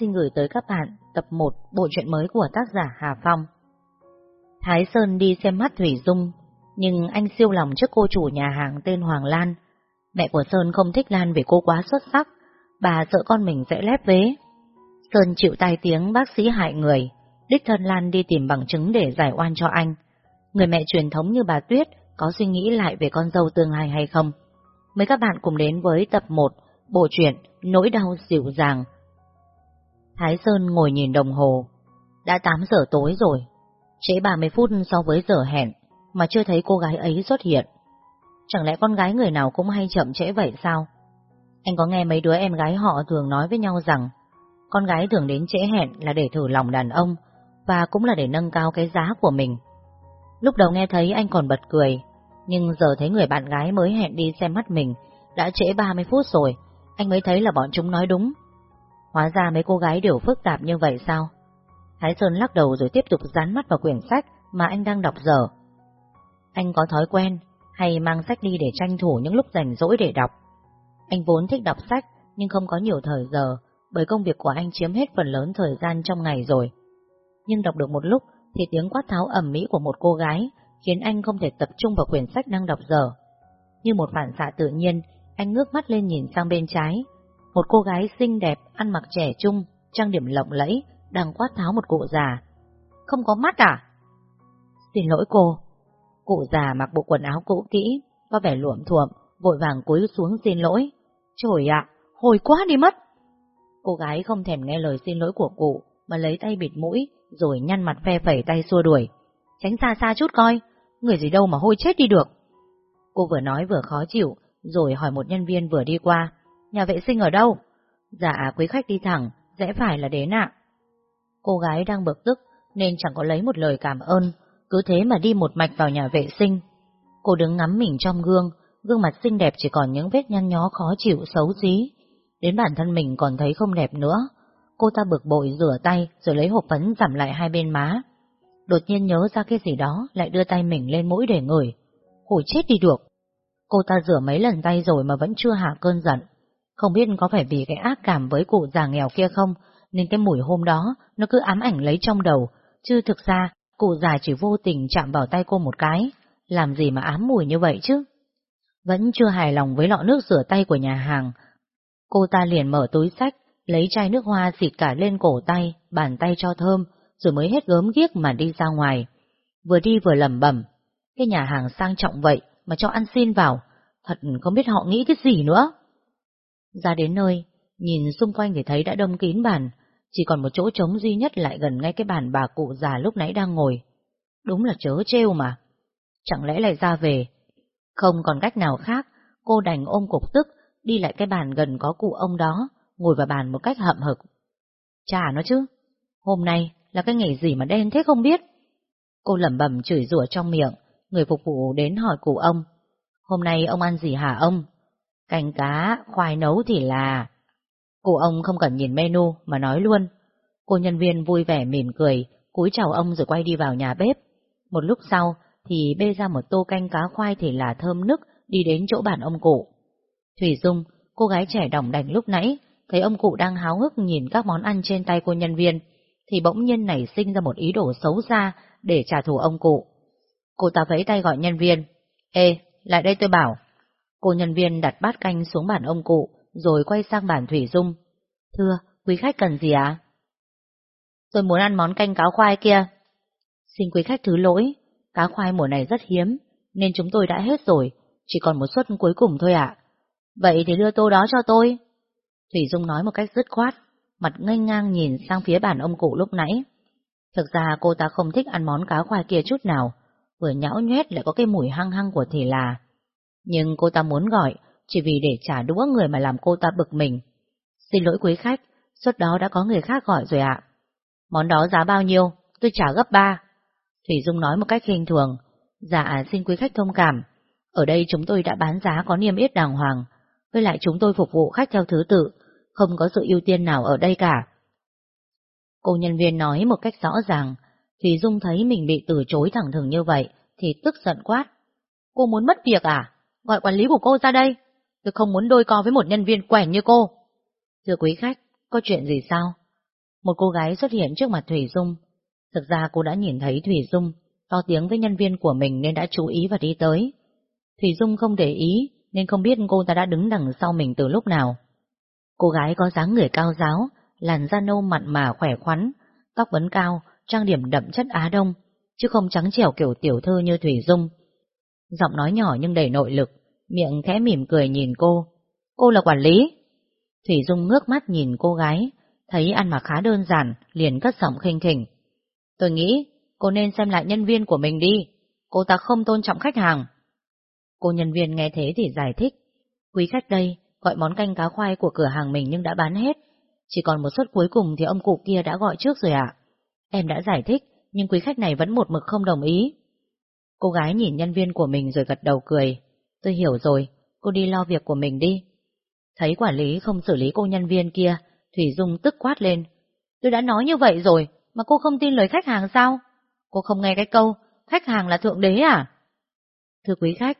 xin gửi tới các bạn tập 1 bộ truyện mới của tác giả Hà Phong. Thái Sơn đi xem mắt Thủy Dung, nhưng anh siêu lòng trước cô chủ nhà hàng tên Hoàng Lan. Mẹ của Sơn không thích Lan vì cô quá xuất sắc, bà sợ con mình sẽ lép vế. Sơn chịu tai tiếng bác sĩ hại người, đích thân Lan đi tìm bằng chứng để giải oan cho anh. Người mẹ truyền thống như bà Tuyết có suy nghĩ lại về con dâu tương lai hay không? Mời các bạn cùng đến với tập 1 bộ truyện Nỗi đau dịu dàng. Thái Sơn ngồi nhìn đồng hồ. Đã 8 giờ tối rồi, trễ 30 phút so với giờ hẹn, mà chưa thấy cô gái ấy xuất hiện. Chẳng lẽ con gái người nào cũng hay chậm trễ vậy sao? Anh có nghe mấy đứa em gái họ thường nói với nhau rằng con gái thường đến trễ hẹn là để thử lòng đàn ông và cũng là để nâng cao cái giá của mình. Lúc đầu nghe thấy anh còn bật cười, nhưng giờ thấy người bạn gái mới hẹn đi xem mắt mình đã trễ 30 phút rồi, anh mới thấy là bọn chúng nói đúng. Hóa ra mấy cô gái đều phức tạp như vậy sao? Thái Sơn lắc đầu rồi tiếp tục dán mắt vào quyển sách mà anh đang đọc dở. Anh có thói quen hay mang sách đi để tranh thủ những lúc rảnh rỗi để đọc. Anh vốn thích đọc sách nhưng không có nhiều thời giờ bởi công việc của anh chiếm hết phần lớn thời gian trong ngày rồi. Nhưng đọc được một lúc thì tiếng quát tháo ẩm mỹ của một cô gái khiến anh không thể tập trung vào quyển sách đang đọc dở. Như một phản xạ tự nhiên, anh ngước mắt lên nhìn sang bên trái. Một cô gái xinh đẹp, ăn mặc trẻ trung, trang điểm lộng lẫy, đang quát tháo một cụ già. Không có mắt à? Xin lỗi cô. Cụ già mặc bộ quần áo cũ kỹ, có vẻ luộm thuộm, vội vàng cúi xuống xin lỗi. Trời ạ, hồi quá đi mất. Cô gái không thèm nghe lời xin lỗi của cụ, mà lấy tay bịt mũi, rồi nhăn mặt phe phẩy tay xua đuổi. Tránh xa xa chút coi, người gì đâu mà hôi chết đi được. Cô vừa nói vừa khó chịu, rồi hỏi một nhân viên vừa đi qua, nhà vệ sinh ở đâu? Dạ, quý khách đi thẳng, rẽ phải là đến ạ. Cô gái đang bực tức, nên chẳng có lấy một lời cảm ơn, cứ thế mà đi một mạch vào nhà vệ sinh. Cô đứng ngắm mình trong gương, gương mặt xinh đẹp chỉ còn những vết nhăn nhó khó chịu xấu xí. Đến bản thân mình còn thấy không đẹp nữa. Cô ta bực bội rửa tay rồi lấy hộp phấn giảm lại hai bên má. Đột nhiên nhớ ra cái gì đó lại đưa tay mình lên mũi để ngửi. khổ chết đi được. Cô ta rửa mấy lần tay rồi mà vẫn chưa hạ cơn giận. Không biết có phải vì cái ác cảm với cụ già nghèo kia không, nên cái mùi hôm đó nó cứ ám ảnh lấy trong đầu, chứ thực ra cụ già chỉ vô tình chạm vào tay cô một cái, làm gì mà ám mùi như vậy chứ? Vẫn chưa hài lòng với lọ nước rửa tay của nhà hàng. Cô ta liền mở túi sách, lấy chai nước hoa xịt cả lên cổ tay, bàn tay cho thơm, rồi mới hết gớm ghiếc mà đi ra ngoài. Vừa đi vừa lẩm bẩm, cái nhà hàng sang trọng vậy mà cho ăn xin vào, thật không biết họ nghĩ cái gì nữa. Ra đến nơi, nhìn xung quanh thì thấy đã đông kín bàn, chỉ còn một chỗ trống duy nhất lại gần ngay cái bàn bà cụ già lúc nãy đang ngồi. Đúng là chớ trêu mà. Chẳng lẽ lại ra về? Không còn cách nào khác, cô đành ôm cục tức, đi lại cái bàn gần có cụ ông đó, ngồi vào bàn một cách hậm hực. Chà nó chứ, hôm nay là cái ngày gì mà đen thế không biết. Cô lẩm bẩm chửi rủa trong miệng, người phục vụ đến hỏi cụ ông. Hôm nay ông ăn gì hả ông? Canh cá, khoai nấu thì là... Cụ ông không cần nhìn menu mà nói luôn. Cô nhân viên vui vẻ mỉm cười, cúi chào ông rồi quay đi vào nhà bếp. Một lúc sau thì bê ra một tô canh cá khoai thì là thơm nức đi đến chỗ bàn ông cụ. Thủy Dung, cô gái trẻ đỏng đành lúc nãy, thấy ông cụ đang háo hức nhìn các món ăn trên tay cô nhân viên, thì bỗng nhiên nảy sinh ra một ý đồ xấu xa để trả thù ông cụ. Cô ta vẫy tay gọi nhân viên. Ê, lại đây tôi bảo. Cô nhân viên đặt bát canh xuống bàn ông cụ, rồi quay sang bàn Thủy Dung. Thưa, quý khách cần gì ạ? À? Tôi muốn ăn món canh cáo khoai kia. Xin quý khách thứ lỗi, cá khoai mùa này rất hiếm, nên chúng tôi đã hết rồi, chỉ còn một suất cuối cùng thôi ạ. Vậy thì đưa tô đó cho tôi. Thủy Dung nói một cách dứt khoát, mặt ngây ngang nhìn sang phía bàn ông cụ lúc nãy. Thực ra cô ta không thích ăn món cá khoai kia chút nào, vừa nhão nhoét lại có cái mùi hăng hăng của thì là. Nhưng cô ta muốn gọi, chỉ vì để trả đũa người mà làm cô ta bực mình. Xin lỗi quý khách, suất đó đã có người khác gọi rồi ạ. Món đó giá bao nhiêu? Tôi trả gấp ba. Thủy Dung nói một cách khinh thường. Dạ, xin quý khách thông cảm. Ở đây chúng tôi đã bán giá có niêm yết đàng hoàng. Với lại chúng tôi phục vụ khách theo thứ tự, không có sự ưu tiên nào ở đây cả. Cô nhân viên nói một cách rõ ràng, Thủy Dung thấy mình bị từ chối thẳng thừng như vậy, thì tức giận quát. Cô muốn mất việc à? Gọi quản lý của cô ra đây. Tôi không muốn đôi co với một nhân viên quèn như cô. Thưa quý khách, có chuyện gì sao? một cô gái xuất hiện trước mặt Thủy Dung. Thực ra cô đã nhìn thấy Thủy Dung, to tiếng với nhân viên của mình nên đã chú ý và đi tới. Thủy Dung không để ý, nên không biết cô ta đã đứng đằng sau mình từ lúc nào. Cô gái có dáng người cao giáo, làn da nâu mặn mà khỏe khoắn, tóc vấn cao, trang điểm đậm chất Á Đông, chứ không trắng trẻo kiểu tiểu thư như Thủy Dung. Giọng nói nhỏ nhưng đầy nội lực, miệng khẽ mỉm cười nhìn cô. Cô là quản lý. Thủy Dung ngước mắt nhìn cô gái, thấy ăn mặc khá đơn giản, liền cất giọng khinh khỉnh. Tôi nghĩ cô nên xem lại nhân viên của mình đi, cô ta không tôn trọng khách hàng. Cô nhân viên nghe thế thì giải thích, quý khách đây gọi món canh cá khoai của cửa hàng mình nhưng đã bán hết, chỉ còn một suất cuối cùng thì ông cụ kia đã gọi trước rồi ạ. Em đã giải thích, nhưng quý khách này vẫn một mực không đồng ý. Cô gái nhìn nhân viên của mình rồi gật đầu cười. Tôi hiểu rồi, cô đi lo việc của mình đi. Thấy quản lý không xử lý cô nhân viên kia, Thủy Dung tức quát lên. Tôi đã nói như vậy rồi, mà cô không tin lời khách hàng sao? Cô không nghe cái câu, khách hàng là thượng đế à? Thưa quý khách,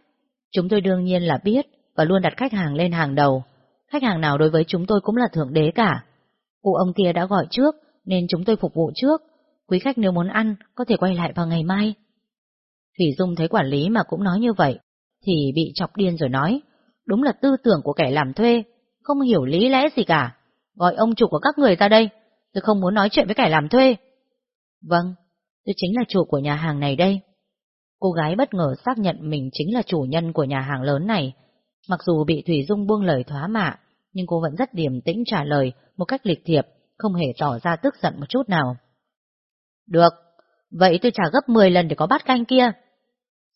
chúng tôi đương nhiên là biết và luôn đặt khách hàng lên hàng đầu. Khách hàng nào đối với chúng tôi cũng là thượng đế cả. Cụ ông kia đã gọi trước, nên chúng tôi phục vụ trước. Quý khách nếu muốn ăn, có thể quay lại vào ngày mai. Thủy Dung thấy quản lý mà cũng nói như vậy, thì bị chọc điên rồi nói. Đúng là tư tưởng của kẻ làm thuê, không hiểu lý lẽ gì cả. Gọi ông chủ của các người ra đây, tôi không muốn nói chuyện với kẻ làm thuê. Vâng, tôi chính là chủ của nhà hàng này đây. Cô gái bất ngờ xác nhận mình chính là chủ nhân của nhà hàng lớn này. Mặc dù bị Thủy Dung buông lời thoá mạ, nhưng cô vẫn rất điềm tĩnh trả lời một cách lịch thiệp, không hề tỏ ra tức giận một chút nào. Được, vậy tôi trả gấp 10 lần để có bát canh kia.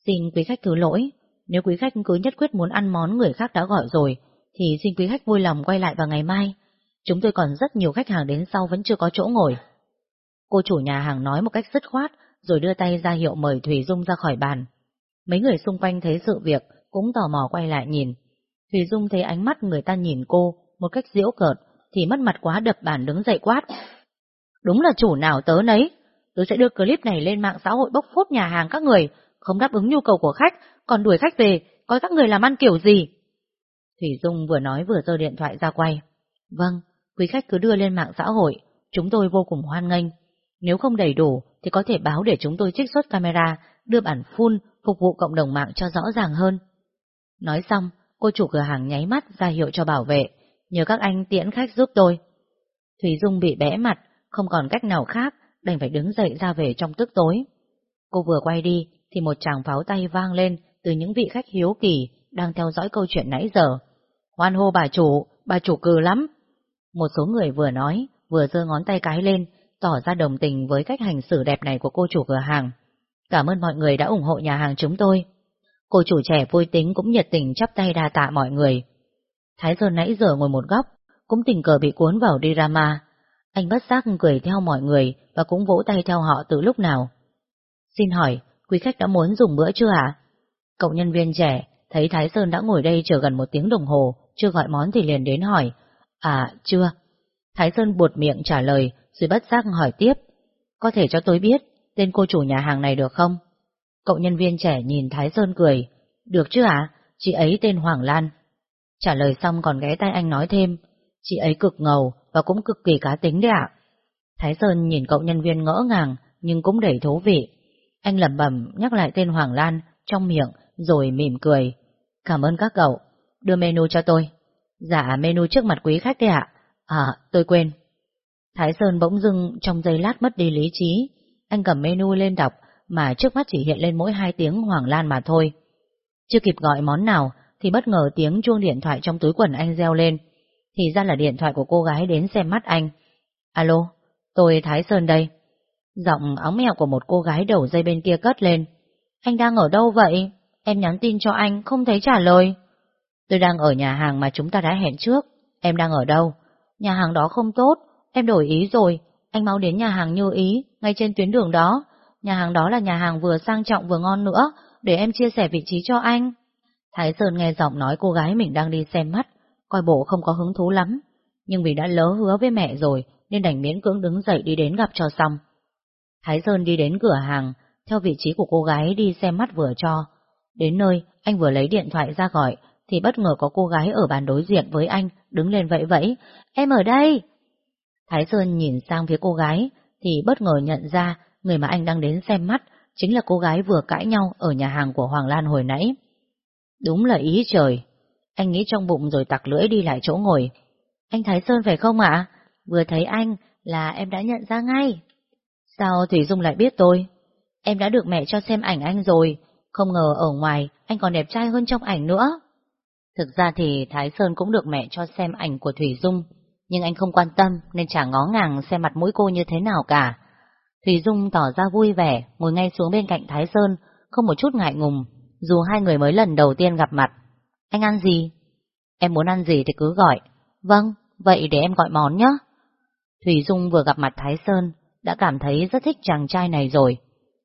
Xin quý khách thứ lỗi, nếu quý khách cứ nhất quyết muốn ăn món người khác đã gọi rồi, thì xin quý khách vui lòng quay lại vào ngày mai. Chúng tôi còn rất nhiều khách hàng đến sau vẫn chưa có chỗ ngồi. Cô chủ nhà hàng nói một cách dứt khoát, rồi đưa tay ra hiệu mời Thủy Dung ra khỏi bàn. Mấy người xung quanh thấy sự việc, cũng tò mò quay lại nhìn. Thủy Dung thấy ánh mắt người ta nhìn cô một cách diễu cợt, thì mất mặt quá đập bàn đứng dậy quát. Đúng là chủ nào tớ nấy, Tớ sẽ đưa clip này lên mạng xã hội bốc phốt nhà hàng các người, không đáp ứng nhu cầu của khách, còn đuổi khách về, coi các người làm ăn kiểu gì. Thủy Dung vừa nói vừa giơ điện thoại ra quay. Vâng, quý khách cứ đưa lên mạng xã hội, chúng tôi vô cùng hoan nghênh. Nếu không đầy đủ thì có thể báo để chúng tôi trích xuất camera, đưa bản full phục vụ cộng đồng mạng cho rõ ràng hơn. Nói xong, cô chủ cửa hàng nháy mắt ra hiệu cho bảo vệ, nhờ các anh tiễn khách giúp tôi. Thủy Dung bị bẽ mặt, không còn cách nào khác, đành phải đứng dậy ra về trong tức tối. Cô vừa quay đi, thì một tràng pháo tay vang lên từ những vị khách hiếu kỳ đang theo dõi câu chuyện nãy giờ. Hoan hô bà chủ, bà chủ cừ lắm. Một số người vừa nói, vừa giơ ngón tay cái lên, tỏ ra đồng tình với cách hành xử đẹp này của cô chủ cửa hàng. Cảm ơn mọi người đã ủng hộ nhà hàng chúng tôi. Cô chủ trẻ vui tính cũng nhiệt tình chắp tay đa tạ mọi người. Thái Sơn nãy giờ ngồi một góc, cũng tình cờ bị cuốn vào drama. Anh bất giác cười theo mọi người và cũng vỗ tay theo họ từ lúc nào. Xin hỏi, quý khách đã muốn dùng bữa chưa ạ? Cậu nhân viên trẻ thấy Thái Sơn đã ngồi đây chờ gần một tiếng đồng hồ, chưa gọi món thì liền đến hỏi. À, chưa. Thái Sơn buột miệng trả lời, rồi bất giác hỏi tiếp. Có thể cho tôi biết tên cô chủ nhà hàng này được không? Cậu nhân viên trẻ nhìn Thái Sơn cười. Được chứ ạ? Chị ấy tên Hoàng Lan. Trả lời xong còn ghé tay anh nói thêm. Chị ấy cực ngầu và cũng cực kỳ cá tính đấy ạ. Thái Sơn nhìn cậu nhân viên ngỡ ngàng nhưng cũng đầy thú vị. Anh lẩm bẩm nhắc lại tên Hoàng Lan trong miệng rồi mỉm cười. Cảm ơn các cậu. Đưa menu cho tôi. Dạ menu trước mặt quý khách đấy ạ. À, tôi quên. Thái Sơn bỗng dưng trong giây lát mất đi lý trí. Anh cầm menu lên đọc mà trước mắt chỉ hiện lên mỗi hai tiếng Hoàng Lan mà thôi. Chưa kịp gọi món nào thì bất ngờ tiếng chuông điện thoại trong túi quần anh reo lên. Thì ra là điện thoại của cô gái đến xem mắt anh. Alo, tôi Thái Sơn đây. Giọng óng mèo của một cô gái đầu dây bên kia cất lên. Anh đang ở đâu vậy? Em nhắn tin cho anh, không thấy trả lời. Tôi đang ở nhà hàng mà chúng ta đã hẹn trước. Em đang ở đâu? Nhà hàng đó không tốt, em đổi ý rồi. Anh mau đến nhà hàng như ý, ngay trên tuyến đường đó. Nhà hàng đó là nhà hàng vừa sang trọng vừa ngon nữa, để em chia sẻ vị trí cho anh. Thái Sơn nghe giọng nói cô gái mình đang đi xem mắt, coi bộ không có hứng thú lắm. Nhưng vì đã lỡ hứa với mẹ rồi, nên đành miễn cưỡng đứng dậy đi đến gặp cho xong. Thái Sơn đi đến cửa hàng, theo vị trí của cô gái đi xem mắt vừa cho. Đến nơi, anh vừa lấy điện thoại ra gọi, thì bất ngờ có cô gái ở bàn đối diện với anh, đứng lên vẫy vẫy. Em ở đây! Thái Sơn nhìn sang phía cô gái, thì bất ngờ nhận ra người mà anh đang đến xem mắt chính là cô gái vừa cãi nhau ở nhà hàng của Hoàng Lan hồi nãy. Đúng là ý trời. Anh nghĩ trong bụng rồi tặc lưỡi đi lại chỗ ngồi. Anh Thái Sơn phải không ạ? Vừa thấy anh là em đã nhận ra ngay. Sao Thủy Dung lại biết tôi? Em đã được mẹ cho xem ảnh anh rồi, không ngờ ở ngoài anh còn đẹp trai hơn trong ảnh nữa. Thực ra thì Thái Sơn cũng được mẹ cho xem ảnh của Thủy Dung, nhưng anh không quan tâm nên chả ngó ngàng xem mặt mũi cô như thế nào cả. Thủy Dung tỏ ra vui vẻ, ngồi ngay xuống bên cạnh Thái Sơn, không một chút ngại ngùng, dù hai người mới lần đầu tiên gặp mặt. Anh ăn gì? Em muốn ăn gì thì cứ gọi. Vâng, vậy để em gọi món nhé. Thủy Dung vừa gặp mặt Thái Sơn, đã cảm thấy rất thích chàng trai này rồi.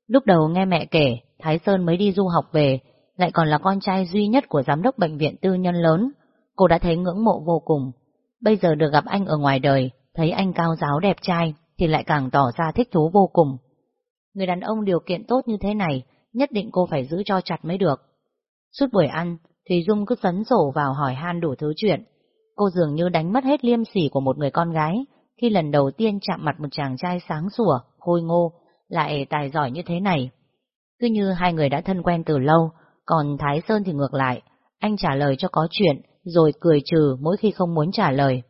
Lúc đầu nghe mẹ kể, Thái Sơn mới đi du học về, lại còn là con trai duy nhất của giám đốc bệnh viện tư nhân lớn. Cô đã thấy ngưỡng mộ vô cùng. Bây giờ được gặp anh ở ngoài đời, thấy anh cao giáo đẹp trai, thì lại càng tỏ ra thích thú vô cùng. Người đàn ông điều kiện tốt như thế này, nhất định cô phải giữ cho chặt mới được. Suốt buổi ăn, Thùy Dung cứ sấn sổ vào hỏi han đủ thứ chuyện. Cô dường như đánh mất hết liêm sỉ của một người con gái, khi lần đầu tiên chạm mặt một chàng trai sáng sủa, khôi ngô, lại tài giỏi như thế này. Cứ như hai người đã thân quen từ lâu, còn Thái Sơn thì ngược lại, anh trả lời cho có chuyện, rồi cười trừ mỗi khi không muốn trả lời.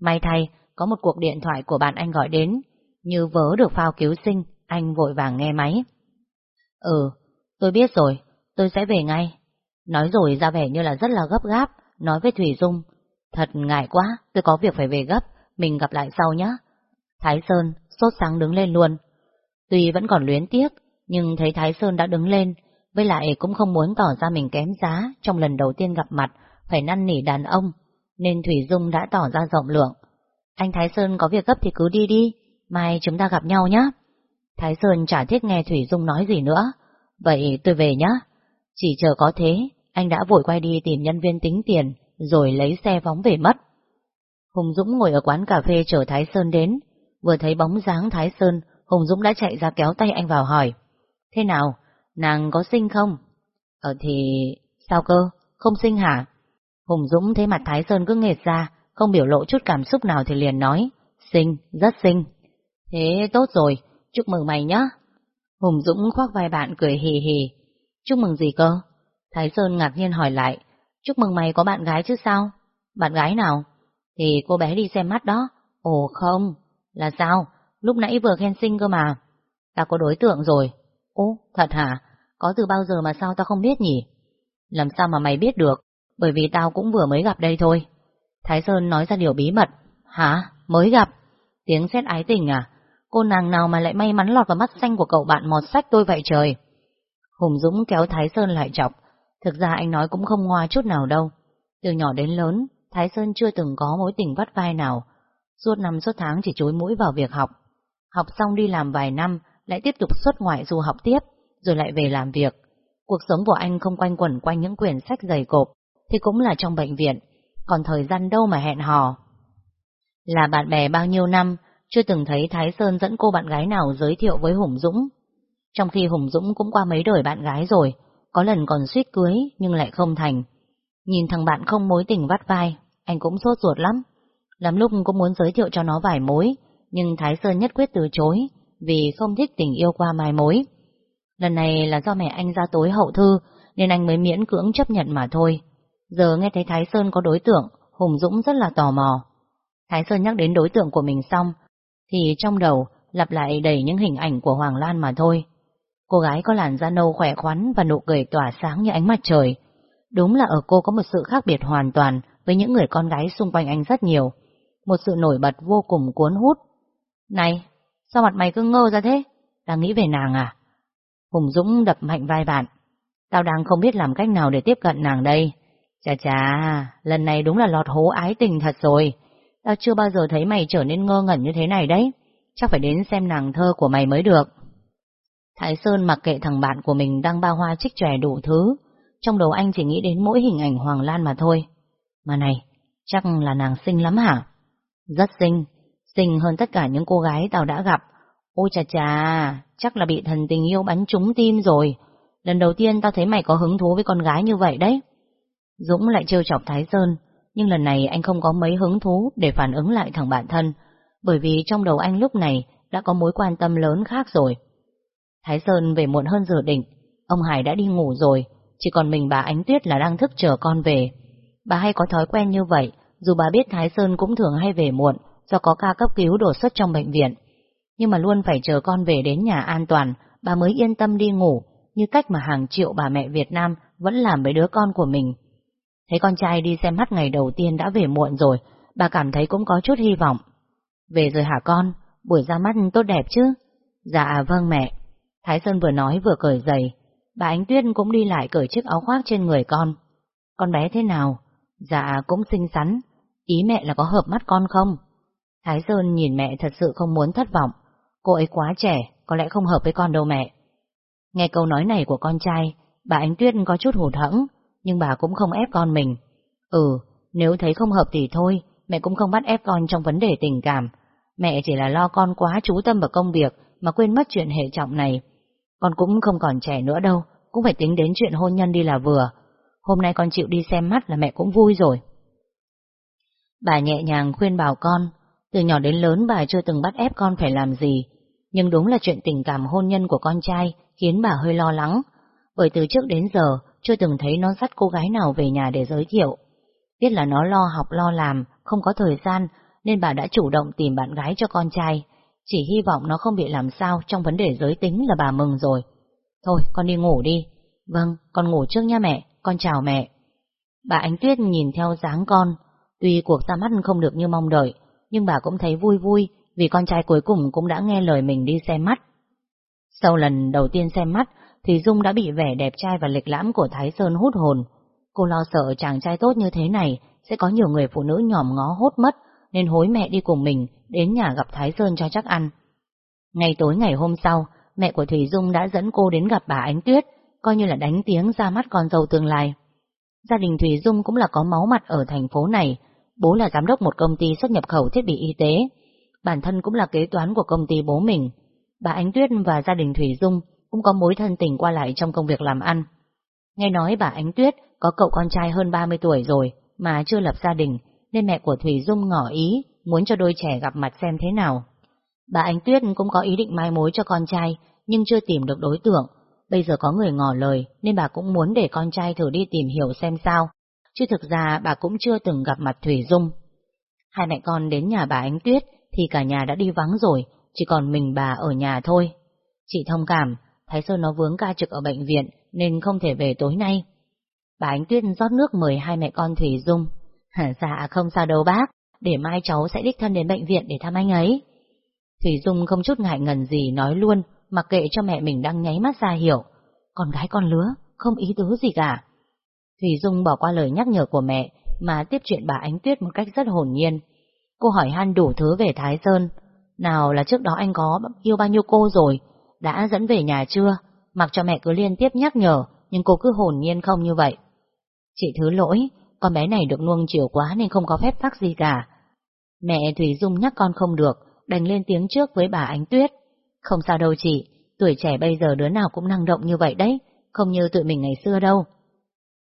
May thay, có một cuộc điện thoại của bạn anh gọi đến, như vớ được phao cứu sinh, anh vội vàng nghe máy. Ừ, tôi biết rồi, tôi sẽ về ngay. Nói rồi ra vẻ như là rất là gấp gáp, nói với Thủy Dung. Thật ngại quá, tôi có việc phải về gấp, mình gặp lại sau nhé. Thái Sơn sốt sáng đứng lên luôn. Tuy vẫn còn luyến tiếc, nhưng thấy Thái Sơn đã đứng lên, với lại cũng không muốn tỏ ra mình kém giá trong lần đầu tiên gặp mặt, phải năn nỉ đàn ông, nên Thủy Dung đã tỏ ra rộng lượng. Anh Thái Sơn có việc gấp thì cứ đi đi, mai chúng ta gặp nhau nhé. Thái Sơn chả thích nghe Thủy Dung nói gì nữa, vậy tôi về nhé. Chỉ chờ có thế, anh đã vội quay đi tìm nhân viên tính tiền, rồi lấy xe phóng về mất. Hùng Dũng ngồi ở quán cà phê chờ Thái Sơn đến, vừa thấy bóng dáng Thái Sơn, Hùng Dũng đã chạy ra kéo tay anh vào hỏi. Thế nào, nàng có sinh không? Ờ thì... sao cơ, không sinh hả? Hùng Dũng thấy mặt Thái Sơn cứ nghệt ra, không biểu lộ chút cảm xúc nào thì liền nói, sinh, rất sinh. Thế tốt rồi, chúc mừng mày nhá. Hùng Dũng khoác vai bạn cười hì hì. Chúc mừng gì cơ? Thái Sơn ngạc nhiên hỏi lại, chúc mừng mày có bạn gái chứ sao? Bạn gái nào? Thì cô bé đi xem mắt đó. Ồ không, là sao? Lúc nãy vừa khen sinh cơ mà. Ta có đối tượng rồi. Ô, thật hả? Có từ bao giờ mà sao tao không biết nhỉ? Làm sao mà mày biết được? Bởi vì tao cũng vừa mới gặp đây thôi. Thái Sơn nói ra điều bí mật. Hả? Mới gặp? Tiếng xét ái tình à? Cô nàng nào mà lại may mắn lọt vào mắt xanh của cậu bạn mọt sách tôi vậy trời? Hùng Dũng kéo Thái Sơn lại chọc. Thực ra anh nói cũng không ngoa chút nào đâu. Từ nhỏ đến lớn, Thái Sơn chưa từng có mối tình vắt vai nào. Suốt năm suốt tháng chỉ chối mũi vào việc học. Học xong đi làm vài năm, lại tiếp tục xuất ngoại du học tiếp, rồi lại về làm việc. Cuộc sống của anh không quanh quẩn quanh những quyển sách dày cộp, thì cũng là trong bệnh viện, còn thời gian đâu mà hẹn hò. Là bạn bè bao nhiêu năm, chưa từng thấy Thái Sơn dẫn cô bạn gái nào giới thiệu với Hùng Dũng. Trong khi Hùng Dũng cũng qua mấy đời bạn gái rồi, có lần còn suýt cưới nhưng lại không thành. Nhìn thằng bạn không mối tình vắt vai, anh cũng sốt ruột lắm. Lắm lúc cũng muốn giới thiệu cho nó vài mối, nhưng Thái Sơn nhất quyết từ chối, vì không thích tình yêu qua mai mối. Lần này là do mẹ anh ra tối hậu thư, nên anh mới miễn cưỡng chấp nhận mà thôi. Giờ nghe thấy Thái Sơn có đối tượng, Hùng Dũng rất là tò mò. Thái Sơn nhắc đến đối tượng của mình xong, thì trong đầu lặp lại đầy những hình ảnh của Hoàng Lan mà thôi. Cô gái có làn da nâu khỏe khoắn và nụ cười tỏa sáng như ánh mặt trời. Đúng là ở cô có một sự khác biệt hoàn toàn với những người con gái xung quanh anh rất nhiều. Một sự nổi bật vô cùng cuốn hút. Này, sao mặt mày cứ ngơ ra thế? Đang nghĩ về nàng à? Hùng Dũng đập mạnh vai bạn. Tao đang không biết làm cách nào để tiếp cận nàng đây. Chà chà, lần này đúng là lọt hố ái tình thật rồi. Tao chưa bao giờ thấy mày trở nên ngơ ngẩn như thế này đấy. Chắc phải đến xem nàng thơ của mày mới được. Thái Sơn mặc kệ thằng bạn của mình đang ba hoa trích chòe đủ thứ. Trong đầu anh chỉ nghĩ đến mỗi hình ảnh Hoàng Lan mà thôi. Mà này, chắc là nàng xinh lắm hả? Rất xinh, xinh hơn tất cả những cô gái tao đã gặp. Ôi chà chà, chắc là bị thần tình yêu bắn trúng tim rồi. Lần đầu tiên tao thấy mày có hứng thú với con gái như vậy đấy. Dũng lại trêu chọc Thái Sơn, nhưng lần này anh không có mấy hứng thú để phản ứng lại thằng bạn thân, bởi vì trong đầu anh lúc này đã có mối quan tâm lớn khác rồi. Thái Sơn về muộn hơn dự định, ông Hải đã đi ngủ rồi, chỉ còn mình bà Ánh Tuyết là đang thức chờ con về. Bà hay có thói quen như vậy, dù bà biết Thái Sơn cũng thường hay về muộn do có ca cấp cứu đột xuất trong bệnh viện. Nhưng mà luôn phải chờ con về đến nhà an toàn, bà mới yên tâm đi ngủ, như cách mà hàng triệu bà mẹ Việt Nam vẫn làm với đứa con của mình. Thấy con trai đi xem mắt ngày đầu tiên đã về muộn rồi, bà cảm thấy cũng có chút hy vọng. Về rồi hả con? Buổi ra mắt tốt đẹp chứ? Dạ à, vâng mẹ. Thái Sơn vừa nói vừa cởi giày. Bà Ánh Tuyết cũng đi lại cởi chiếc áo khoác trên người con. Con bé thế nào? Dạ cũng xinh xắn. Ý mẹ là có hợp mắt con không? Thái Sơn nhìn mẹ thật sự không muốn thất vọng. Cô ấy quá trẻ, có lẽ không hợp với con đâu mẹ. Nghe câu nói này của con trai, bà Ánh Tuyết có chút hụt hẫng, nhưng bà cũng không ép con mình. Ừ, nếu thấy không hợp thì thôi, mẹ cũng không bắt ép con trong vấn đề tình cảm. Mẹ chỉ là lo con quá chú tâm vào công việc mà quên mất chuyện hệ trọng này. Con cũng không còn trẻ nữa đâu, cũng phải tính đến chuyện hôn nhân đi là vừa. Hôm nay con chịu đi xem mắt là mẹ cũng vui rồi. Bà nhẹ nhàng khuyên bảo con, từ nhỏ đến lớn bà chưa từng bắt ép con phải làm gì, nhưng đúng là chuyện tình cảm hôn nhân của con trai khiến bà hơi lo lắng, bởi từ trước đến giờ chưa từng thấy nó dắt cô gái nào về nhà để giới thiệu. Biết là nó lo học lo làm, không có thời gian, nên bà đã chủ động tìm bạn gái cho con trai. Chỉ hy vọng nó không bị làm sao trong vấn đề giới tính là bà mừng rồi. Thôi, con đi ngủ đi. Vâng, con ngủ trước nha mẹ, con chào mẹ. Bà Ánh Tuyết nhìn theo dáng con, tuy cuộc ra mắt không được như mong đợi, nhưng bà cũng thấy vui vui vì con trai cuối cùng cũng đã nghe lời mình đi xem mắt. Sau lần đầu tiên xem mắt, thì Dung đã bị vẻ đẹp trai và lịch lãm của Thái Sơn hút hồn. Cô lo sợ chàng trai tốt như thế này sẽ có nhiều người phụ nữ nhòm ngó hốt mất, nên hối mẹ đi cùng mình đến nhà gặp Thái Sơn cho chắc ăn. Ngày tối ngày hôm sau, mẹ của Thủy Dung đã dẫn cô đến gặp bà Ánh Tuyết, coi như là đánh tiếng ra mắt con dâu tương lai. Gia đình Thủy Dung cũng là có máu mặt ở thành phố này, bố là giám đốc một công ty xuất nhập khẩu thiết bị y tế, bản thân cũng là kế toán của công ty bố mình. Bà Ánh Tuyết và gia đình Thủy Dung cũng có mối thân tình qua lại trong công việc làm ăn. Nghe nói bà Ánh Tuyết có cậu con trai hơn 30 tuổi rồi mà chưa lập gia đình, nên mẹ của Thủy Dung ngỏ ý muốn cho đôi trẻ gặp mặt xem thế nào. Bà Ánh Tuyết cũng có ý định mai mối cho con trai, nhưng chưa tìm được đối tượng. Bây giờ có người ngỏ lời, nên bà cũng muốn để con trai thử đi tìm hiểu xem sao. Chứ thực ra bà cũng chưa từng gặp mặt Thủy Dung. Hai mẹ con đến nhà bà Ánh Tuyết thì cả nhà đã đi vắng rồi, chỉ còn mình bà ở nhà thôi. Chị thông cảm, Thái Sơn nó vướng ca trực ở bệnh viện nên không thể về tối nay. Bà Ánh Tuyết rót nước mời hai mẹ con Thủy Dung. Dạ không sao đâu bác, để mai cháu sẽ đích thân đến bệnh viện để thăm anh ấy. Thủy Dung không chút ngại ngần gì nói luôn, mặc kệ cho mẹ mình đang nháy mắt ra hiểu. Con gái con lứa, không ý tứ gì cả. Thủy Dung bỏ qua lời nhắc nhở của mẹ mà tiếp chuyện bà Ánh Tuyết một cách rất hồn nhiên. Cô hỏi han đủ thứ về Thái Sơn. Nào là trước đó anh có yêu bao nhiêu cô rồi, đã dẫn về nhà chưa? Mặc cho mẹ cứ liên tiếp nhắc nhở, nhưng cô cứ hồn nhiên không như vậy. Chị thứ lỗi, con bé này được nuông chiều quá nên không có phép tắc gì cả. Mẹ Thủy Dung nhắc con không được, đành lên tiếng trước với bà Ánh Tuyết. Không sao đâu chị, tuổi trẻ bây giờ đứa nào cũng năng động như vậy đấy, không như tụi mình ngày xưa đâu.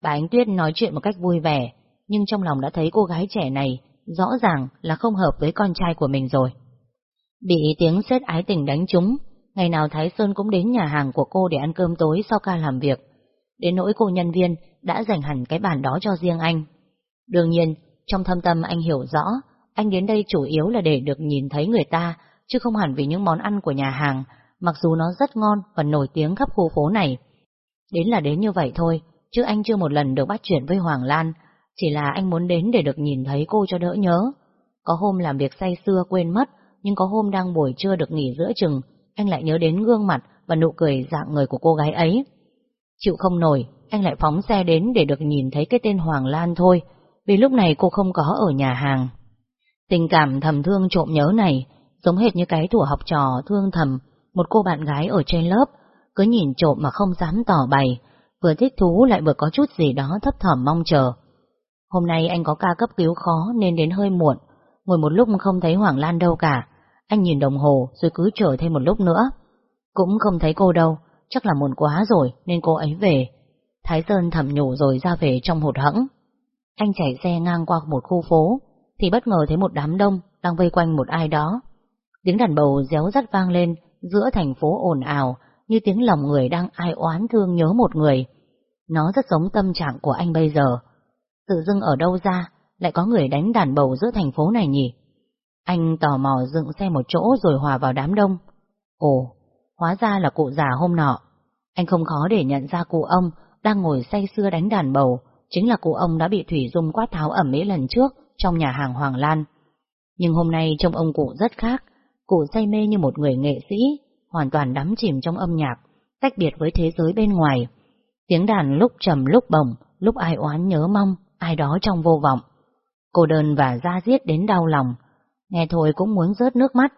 Bà Ánh Tuyết nói chuyện một cách vui vẻ, nhưng trong lòng đã thấy cô gái trẻ này rõ ràng là không hợp với con trai của mình rồi. Bị tiếng sét ái tình đánh trúng, ngày nào Thái Sơn cũng đến nhà hàng của cô để ăn cơm tối sau ca làm việc. Đến nỗi cô nhân viên đã dành hẳn cái bàn đó cho riêng anh. Đương nhiên, trong thâm tâm anh hiểu rõ, anh đến đây chủ yếu là để được nhìn thấy người ta, chứ không hẳn vì những món ăn của nhà hàng, mặc dù nó rất ngon và nổi tiếng khắp khu phố này. Đến là đến như vậy thôi, chứ anh chưa một lần được bắt chuyện với Hoàng Lan, chỉ là anh muốn đến để được nhìn thấy cô cho đỡ nhớ. Có hôm làm việc say xưa quên mất, nhưng có hôm đang buổi trưa được nghỉ giữa chừng, anh lại nhớ đến gương mặt và nụ cười dạng người của cô gái ấy. Chịu không nổi, anh lại phóng xe đến để được nhìn thấy cái tên Hoàng Lan thôi, vì lúc này cô không có ở nhà hàng. Tình cảm thầm thương trộm nhớ này, giống hệt như cái thủa học trò thương thầm, một cô bạn gái ở trên lớp, cứ nhìn trộm mà không dám tỏ bày, vừa thích thú lại vừa có chút gì đó thấp thỏm mong chờ. Hôm nay anh có ca cấp cứu khó nên đến hơi muộn, ngồi một lúc không thấy Hoàng Lan đâu cả. Anh nhìn đồng hồ rồi cứ chờ thêm một lúc nữa. Cũng không thấy cô đâu, chắc là muộn quá rồi nên cô ấy về. Thái Sơn thầm nhủ rồi ra về trong hụt hẫng. Anh chạy xe ngang qua một khu phố, thì bất ngờ thấy một đám đông đang vây quanh một ai đó. Tiếng đàn bầu réo rắt vang lên giữa thành phố ồn ào như tiếng lòng người đang ai oán thương nhớ một người. Nó rất giống tâm trạng của anh bây giờ. Tự dưng ở đâu ra lại có người đánh đàn bầu giữa thành phố này nhỉ? Anh tò mò dựng xe một chỗ rồi hòa vào đám đông. Ồ, hóa ra là cụ già hôm nọ. Anh không khó để nhận ra cụ ông đang ngồi say sưa đánh đàn bầu, chính là cụ ông đã bị Thủy Dung quát tháo ẩm mỹ lần trước trong nhà hàng Hoàng Lan. Nhưng hôm nay trông ông cụ rất khác, cụ say mê như một người nghệ sĩ, hoàn toàn đắm chìm trong âm nhạc, tách biệt với thế giới bên ngoài. Tiếng đàn lúc trầm lúc bồng, lúc ai oán nhớ mong, ai đó trong vô vọng. Cô đơn và ra diết đến đau lòng, nghe thôi cũng muốn rớt nước mắt.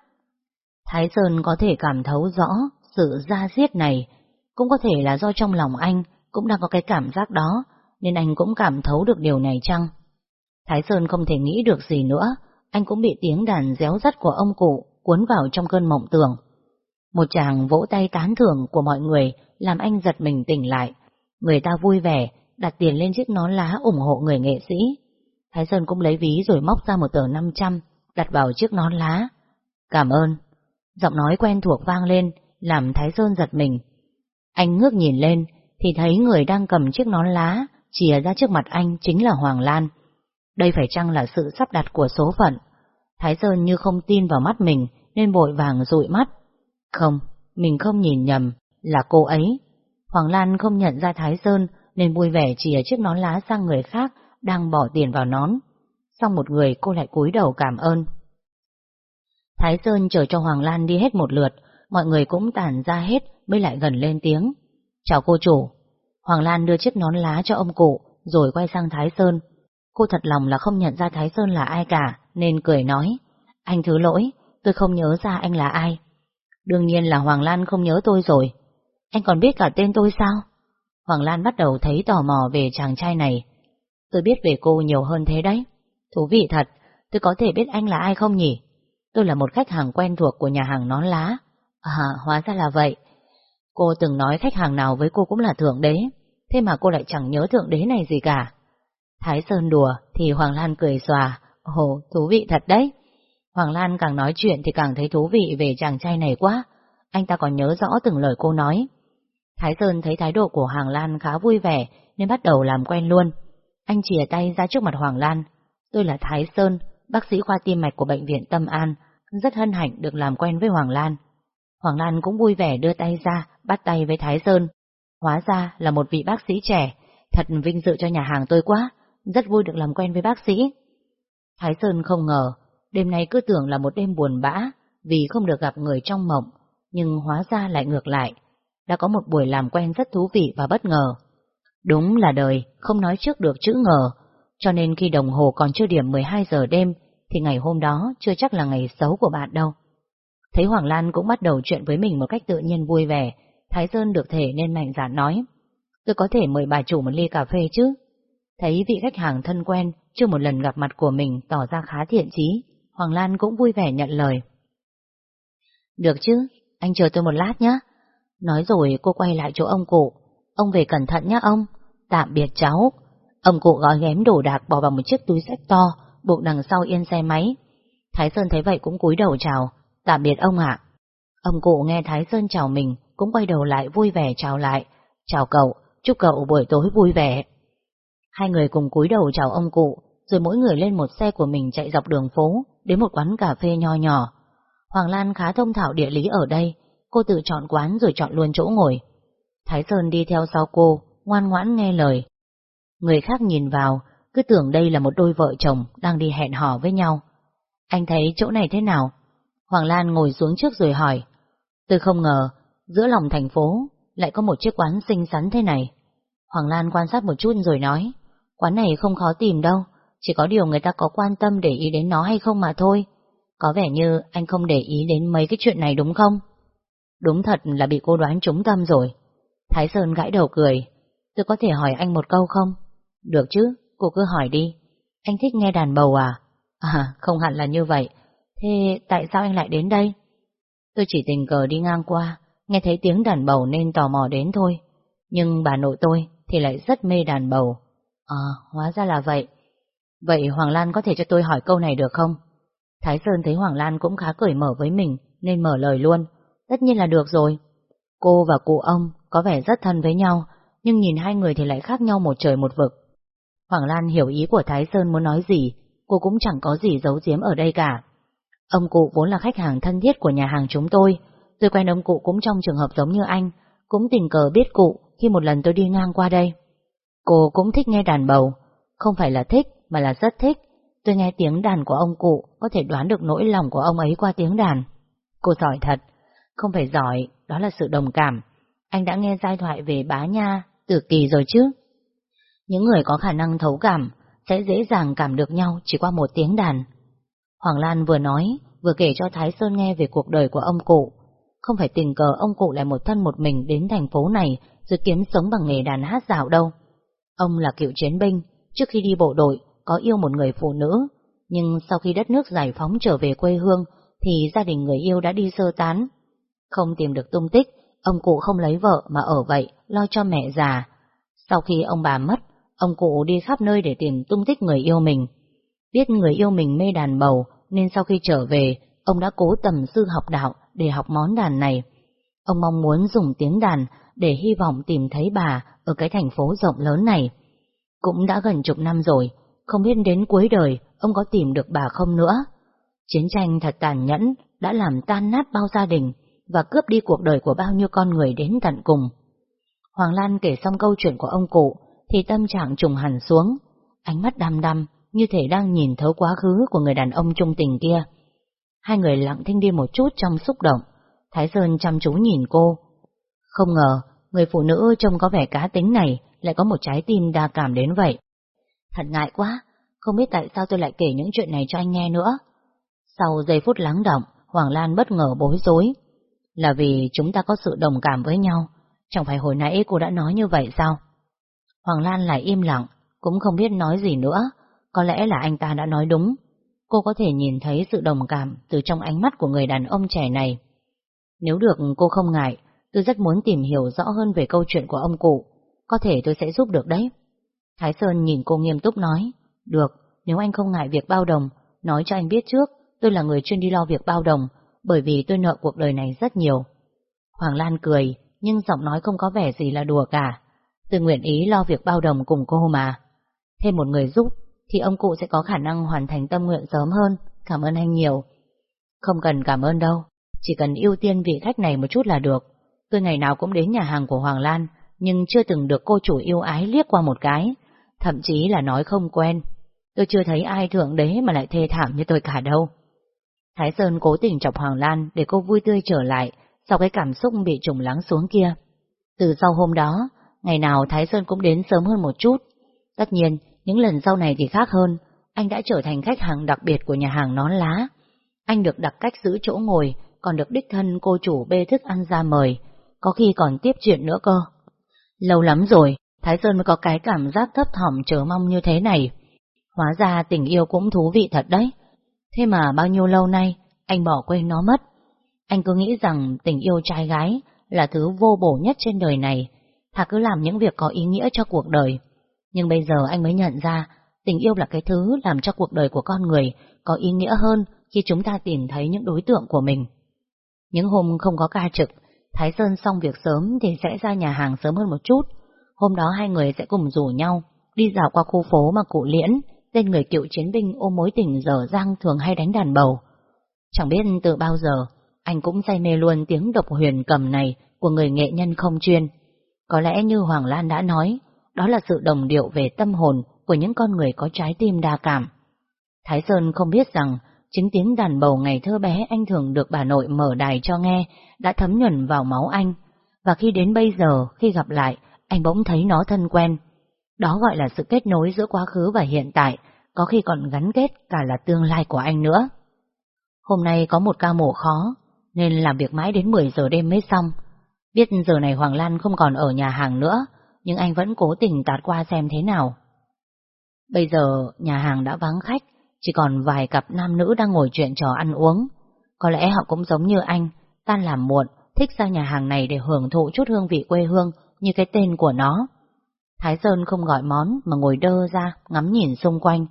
Thái Sơn có thể cảm thấu rõ sự ra diết này, cũng có thể là do trong lòng anh cũng đang có cái cảm giác đó, nên anh cũng cảm thấu được điều này chăng? Thái Sơn không thể nghĩ được gì nữa, anh cũng bị tiếng đàn réo rắt của ông cụ cuốn vào trong cơn mộng tưởng. Một chàng vỗ tay tán thưởng của mọi người làm anh giật mình tỉnh lại. Người ta vui vẻ, đặt tiền lên chiếc nón lá ủng hộ người nghệ sĩ. Thái Sơn cũng lấy ví rồi móc ra một tờ 500, đặt vào chiếc nón lá. Cảm ơn. Giọng nói quen thuộc vang lên, làm Thái Sơn giật mình. Anh ngước nhìn lên, thì thấy người đang cầm chiếc nón lá, chìa ra trước mặt anh chính là Hoàng Lan. Đây phải chăng là sự sắp đặt của số phận? Thái Sơn như không tin vào mắt mình, nên vội vàng dụi mắt. Không, mình không nhìn nhầm, là cô ấy. Hoàng Lan không nhận ra Thái Sơn, nên vui vẻ chìa chiếc nón lá sang người khác đang bỏ tiền vào nón. Xong một người cô lại cúi đầu cảm ơn. Thái Sơn chờ cho Hoàng Lan đi hết một lượt, mọi người cũng tản ra hết mới lại gần lên tiếng. Chào cô chủ. Hoàng Lan đưa chiếc nón lá cho ông cụ, rồi quay sang Thái Sơn. Cô thật lòng là không nhận ra Thái Sơn là ai cả, nên cười nói. Anh thứ lỗi, tôi không nhớ ra anh là ai. Đương nhiên là Hoàng Lan không nhớ tôi rồi. Anh còn biết cả tên tôi sao? Hoàng Lan bắt đầu thấy tò mò về chàng trai này. Tôi biết về cô nhiều hơn thế đấy. Thú vị thật, tôi có thể biết anh là ai không nhỉ? Tôi là một khách hàng quen thuộc của nhà hàng nón lá. À, hóa ra là vậy. Cô từng nói khách hàng nào với cô cũng là thượng đế, thế mà cô lại chẳng nhớ thượng đế này gì cả. Thái Sơn đùa thì Hoàng Lan cười xòa, ồ, thú vị thật đấy. Hoàng Lan càng nói chuyện thì càng thấy thú vị về chàng trai này quá, anh ta còn nhớ rõ từng lời cô nói. Thái Sơn thấy thái độ của Hoàng Lan khá vui vẻ nên bắt đầu làm quen luôn. Anh chìa tay ra trước mặt Hoàng Lan. Tôi là Thái Sơn, bác sĩ khoa tim mạch của Bệnh viện Tâm An, rất hân hạnh được làm quen với Hoàng Lan. Hoàng Lan cũng vui vẻ đưa tay ra, bắt tay với Thái Sơn. Hóa ra là một vị bác sĩ trẻ, thật vinh dự cho nhà hàng tôi quá, rất vui được làm quen với bác sĩ. Thái Sơn không ngờ, đêm nay cứ tưởng là một đêm buồn bã, vì không được gặp người trong mộng, nhưng hóa ra lại ngược lại. Đã có một buổi làm quen rất thú vị và bất ngờ. Đúng là đời, không nói trước được chữ ngờ, cho nên khi đồng hồ còn chưa điểm 12 giờ đêm, thì ngày hôm đó chưa chắc là ngày xấu của bạn đâu. Thấy Hoàng Lan cũng bắt đầu chuyện với mình một cách tự nhiên vui vẻ, Thái Sơn được thể nên mạnh dạn nói. Tôi có thể mời bà chủ một ly cà phê chứ? Thấy vị khách hàng thân quen, chưa một lần gặp mặt của mình tỏ ra khá thiện chí, Hoàng Lan cũng vui vẻ nhận lời. Được chứ, anh chờ tôi một lát nhé. Nói rồi cô quay lại chỗ ông cụ. Ông về cẩn thận nhé ông. Tạm biệt cháu. Ông cụ gói ghém đồ đạc bỏ vào một chiếc túi sách to, buộc đằng sau yên xe máy. Thái Sơn thấy vậy cũng cúi đầu chào. Tạm biệt ông ạ. Ông cụ nghe Thái Sơn chào mình, cũng quay đầu lại vui vẻ chào lại. Chào cậu, chúc cậu buổi tối vui vẻ. Hai người cùng cúi đầu chào ông cụ, rồi mỗi người lên một xe của mình chạy dọc đường phố, đến một quán cà phê nho nhỏ. Hoàng Lan khá thông thạo địa lý ở đây, cô tự chọn quán rồi chọn luôn chỗ ngồi. Thái Sơn đi theo sau cô, ngoan ngoãn nghe lời. Người khác nhìn vào, cứ tưởng đây là một đôi vợ chồng đang đi hẹn hò với nhau. Anh thấy chỗ này thế nào? Hoàng Lan ngồi xuống trước rồi hỏi. Tôi không ngờ, giữa lòng thành phố lại có một chiếc quán xinh xắn thế này. Hoàng Lan quan sát một chút rồi nói, quán này không khó tìm đâu, chỉ có điều người ta có quan tâm để ý đến nó hay không mà thôi. Có vẻ như anh không để ý đến mấy cái chuyện này đúng không? Đúng thật là bị cô đoán trúng tâm rồi. Thái Sơn gãi đầu cười. Tôi có thể hỏi anh một câu không? Được chứ, cô cứ hỏi đi. Anh thích nghe đàn bầu à? À, không hẳn là như vậy. Thế tại sao anh lại đến đây? Tôi chỉ tình cờ đi ngang qua, nghe thấy tiếng đàn bầu nên tò mò đến thôi. Nhưng bà nội tôi thì lại rất mê đàn bầu. À, hóa ra là vậy. Vậy Hoàng Lan có thể cho tôi hỏi câu này được không? Thái Sơn thấy Hoàng Lan cũng khá cởi mở với mình nên mở lời luôn. Tất nhiên là được rồi. Cô và cụ ông có vẻ rất thân với nhau, nhưng nhìn hai người thì lại khác nhau một trời một vực. Hoàng Lan hiểu ý của Thái Sơn muốn nói gì, cô cũng chẳng có gì giấu giếm ở đây cả. Ông cụ vốn là khách hàng thân thiết của nhà hàng chúng tôi, tôi quen ông cụ cũng trong trường hợp giống như anh, cũng tình cờ biết cụ khi một lần tôi đi ngang qua đây. Cô cũng thích nghe đàn bầu, không phải là thích mà là rất thích. Tôi nghe tiếng đàn của ông cụ, có thể đoán được nỗi lòng của ông ấy qua tiếng đàn. Cô giỏi thật, không phải giỏi, đó là sự đồng cảm. Anh đã nghe giai thoại về bá nha, từ kỳ rồi chứ. Những người có khả năng thấu cảm sẽ dễ dàng cảm được nhau chỉ qua một tiếng đàn. Hoàng Lan vừa nói, vừa kể cho Thái Sơn nghe về cuộc đời của ông cụ. Không phải tình cờ ông cụ lại một thân một mình đến thành phố này rồi kiếm sống bằng nghề đàn hát dạo đâu. Ông là cựu chiến binh, trước khi đi bộ đội có yêu một người phụ nữ, nhưng sau khi đất nước giải phóng trở về quê hương thì gia đình người yêu đã đi sơ tán. Không tìm được tung tích, ông cụ không lấy vợ mà ở vậy, lo cho mẹ già. Sau khi ông bà mất, ông cụ đi khắp nơi để tìm tung tích người yêu mình. Biết người yêu mình mê đàn bầu, nên sau khi trở về, ông đã cố tầm sư học đạo để học món đàn này. Ông mong muốn dùng tiếng đàn để hy vọng tìm thấy bà ở cái thành phố rộng lớn này. Cũng đã gần chục năm rồi, không biết đến cuối đời ông có tìm được bà không nữa. Chiến tranh thật tàn nhẫn đã làm tan nát bao gia đình và cướp đi cuộc đời của bao nhiêu con người đến tận cùng. Hoàng Lan kể xong câu chuyện của ông cụ thì tâm trạng trùng hẳn xuống, ánh mắt đăm đăm như thể đang nhìn thấu quá khứ của người đàn ông trung tình kia. Hai người lặng thinh đi một chút trong xúc động, Thái Sơn chăm chú nhìn cô. Không ngờ, người phụ nữ trông có vẻ cá tính này lại có một trái tim đa cảm đến vậy. Thật ngại quá, không biết tại sao tôi lại kể những chuyện này cho anh nghe nữa. Sau giây phút lắng động, Hoàng Lan bất ngờ bối rối. Là vì chúng ta có sự đồng cảm với nhau, chẳng phải hồi nãy cô đã nói như vậy sao? Hoàng Lan lại im lặng, cũng không biết nói gì nữa, có lẽ là anh ta đã nói đúng. Cô có thể nhìn thấy sự đồng cảm từ trong ánh mắt của người đàn ông trẻ này. Nếu được cô không ngại, tôi rất muốn tìm hiểu rõ hơn về câu chuyện của ông cụ. Có thể tôi sẽ giúp được đấy. Thái Sơn nhìn cô nghiêm túc nói, được, nếu anh không ngại việc bao đồng, nói cho anh biết trước, tôi là người chuyên đi lo việc bao đồng, bởi vì tôi nợ cuộc đời này rất nhiều. Hoàng Lan cười, nhưng giọng nói không có vẻ gì là đùa cả. Tôi nguyện ý lo việc bao đồng cùng cô mà. Thêm một người giúp, thì ông cụ sẽ có khả năng hoàn thành tâm nguyện sớm hơn. Cảm ơn anh nhiều. Không cần cảm ơn đâu, chỉ cần ưu tiên vị khách này một chút là được. Tôi ngày nào cũng đến nhà hàng của Hoàng Lan, nhưng chưa từng được cô chủ yêu ái liếc qua một cái, thậm chí là nói không quen. Tôi chưa thấy ai thượng đế mà lại thê thảm như tôi cả đâu. Thái Sơn cố tình chọc Hoàng Lan để cô vui tươi trở lại sau cái cảm xúc bị trùng lắng xuống kia. Từ sau hôm đó, ngày nào Thái Sơn cũng đến sớm hơn một chút. Tất nhiên, những lần sau này thì khác hơn, anh đã trở thành khách hàng đặc biệt của nhà hàng nón lá. Anh được đặt cách giữ chỗ ngồi, còn được đích thân cô chủ bê thức ăn ra mời, có khi còn tiếp chuyện nữa cơ. Lâu lắm rồi, Thái Sơn mới có cái cảm giác thấp thỏm chờ mong như thế này. Hóa ra tình yêu cũng thú vị thật đấy. Thế mà bao nhiêu lâu nay, anh bỏ quên nó mất. Anh cứ nghĩ rằng tình yêu trai gái là thứ vô bổ nhất trên đời này, thà cứ làm những việc có ý nghĩa cho cuộc đời. Nhưng bây giờ anh mới nhận ra, tình yêu là cái thứ làm cho cuộc đời của con người có ý nghĩa hơn khi chúng ta tìm thấy những đối tượng của mình. Những hôm không có ca trực, Thái Sơn xong việc sớm thì sẽ ra nhà hàng sớm hơn một chút. Hôm đó hai người sẽ cùng rủ nhau, đi dạo qua khu phố mà cụ Liễn, tên người cựu chiến binh ôm mối tình dở dang thường hay đánh đàn bầu. Chẳng biết từ bao giờ, anh cũng say mê luôn tiếng độc huyền cầm này của người nghệ nhân không chuyên. Có lẽ như Hoàng Lan đã nói, đó là sự đồng điệu về tâm hồn của những con người có trái tim đa cảm. Thái Sơn không biết rằng chính tiếng đàn bầu ngày thơ bé anh thường được bà nội mở đài cho nghe đã thấm nhuần vào máu anh, và khi đến bây giờ, khi gặp lại, anh bỗng thấy nó thân quen. Đó gọi là sự kết nối giữa quá khứ và hiện tại, có khi còn gắn kết cả là tương lai của anh nữa. Hôm nay có một ca mổ khó, nên làm việc mãi đến 10 giờ đêm mới xong. Biết giờ này Hoàng Lan không còn ở nhà hàng nữa, nhưng anh vẫn cố tình tạt qua xem thế nào. Bây giờ nhà hàng đã vắng khách, chỉ còn vài cặp nam nữ đang ngồi chuyện trò ăn uống. Có lẽ họ cũng giống như anh, tan làm muộn, thích ra nhà hàng này để hưởng thụ chút hương vị quê hương như cái tên của nó. Thái Sơn không gọi món mà ngồi đơ ra, ngắm nhìn xung quanh.